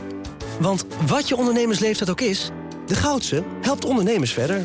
Want wat je ondernemersleeftijd ook is... de Goudse helpt ondernemers verder.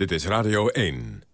Dit is Radio 1.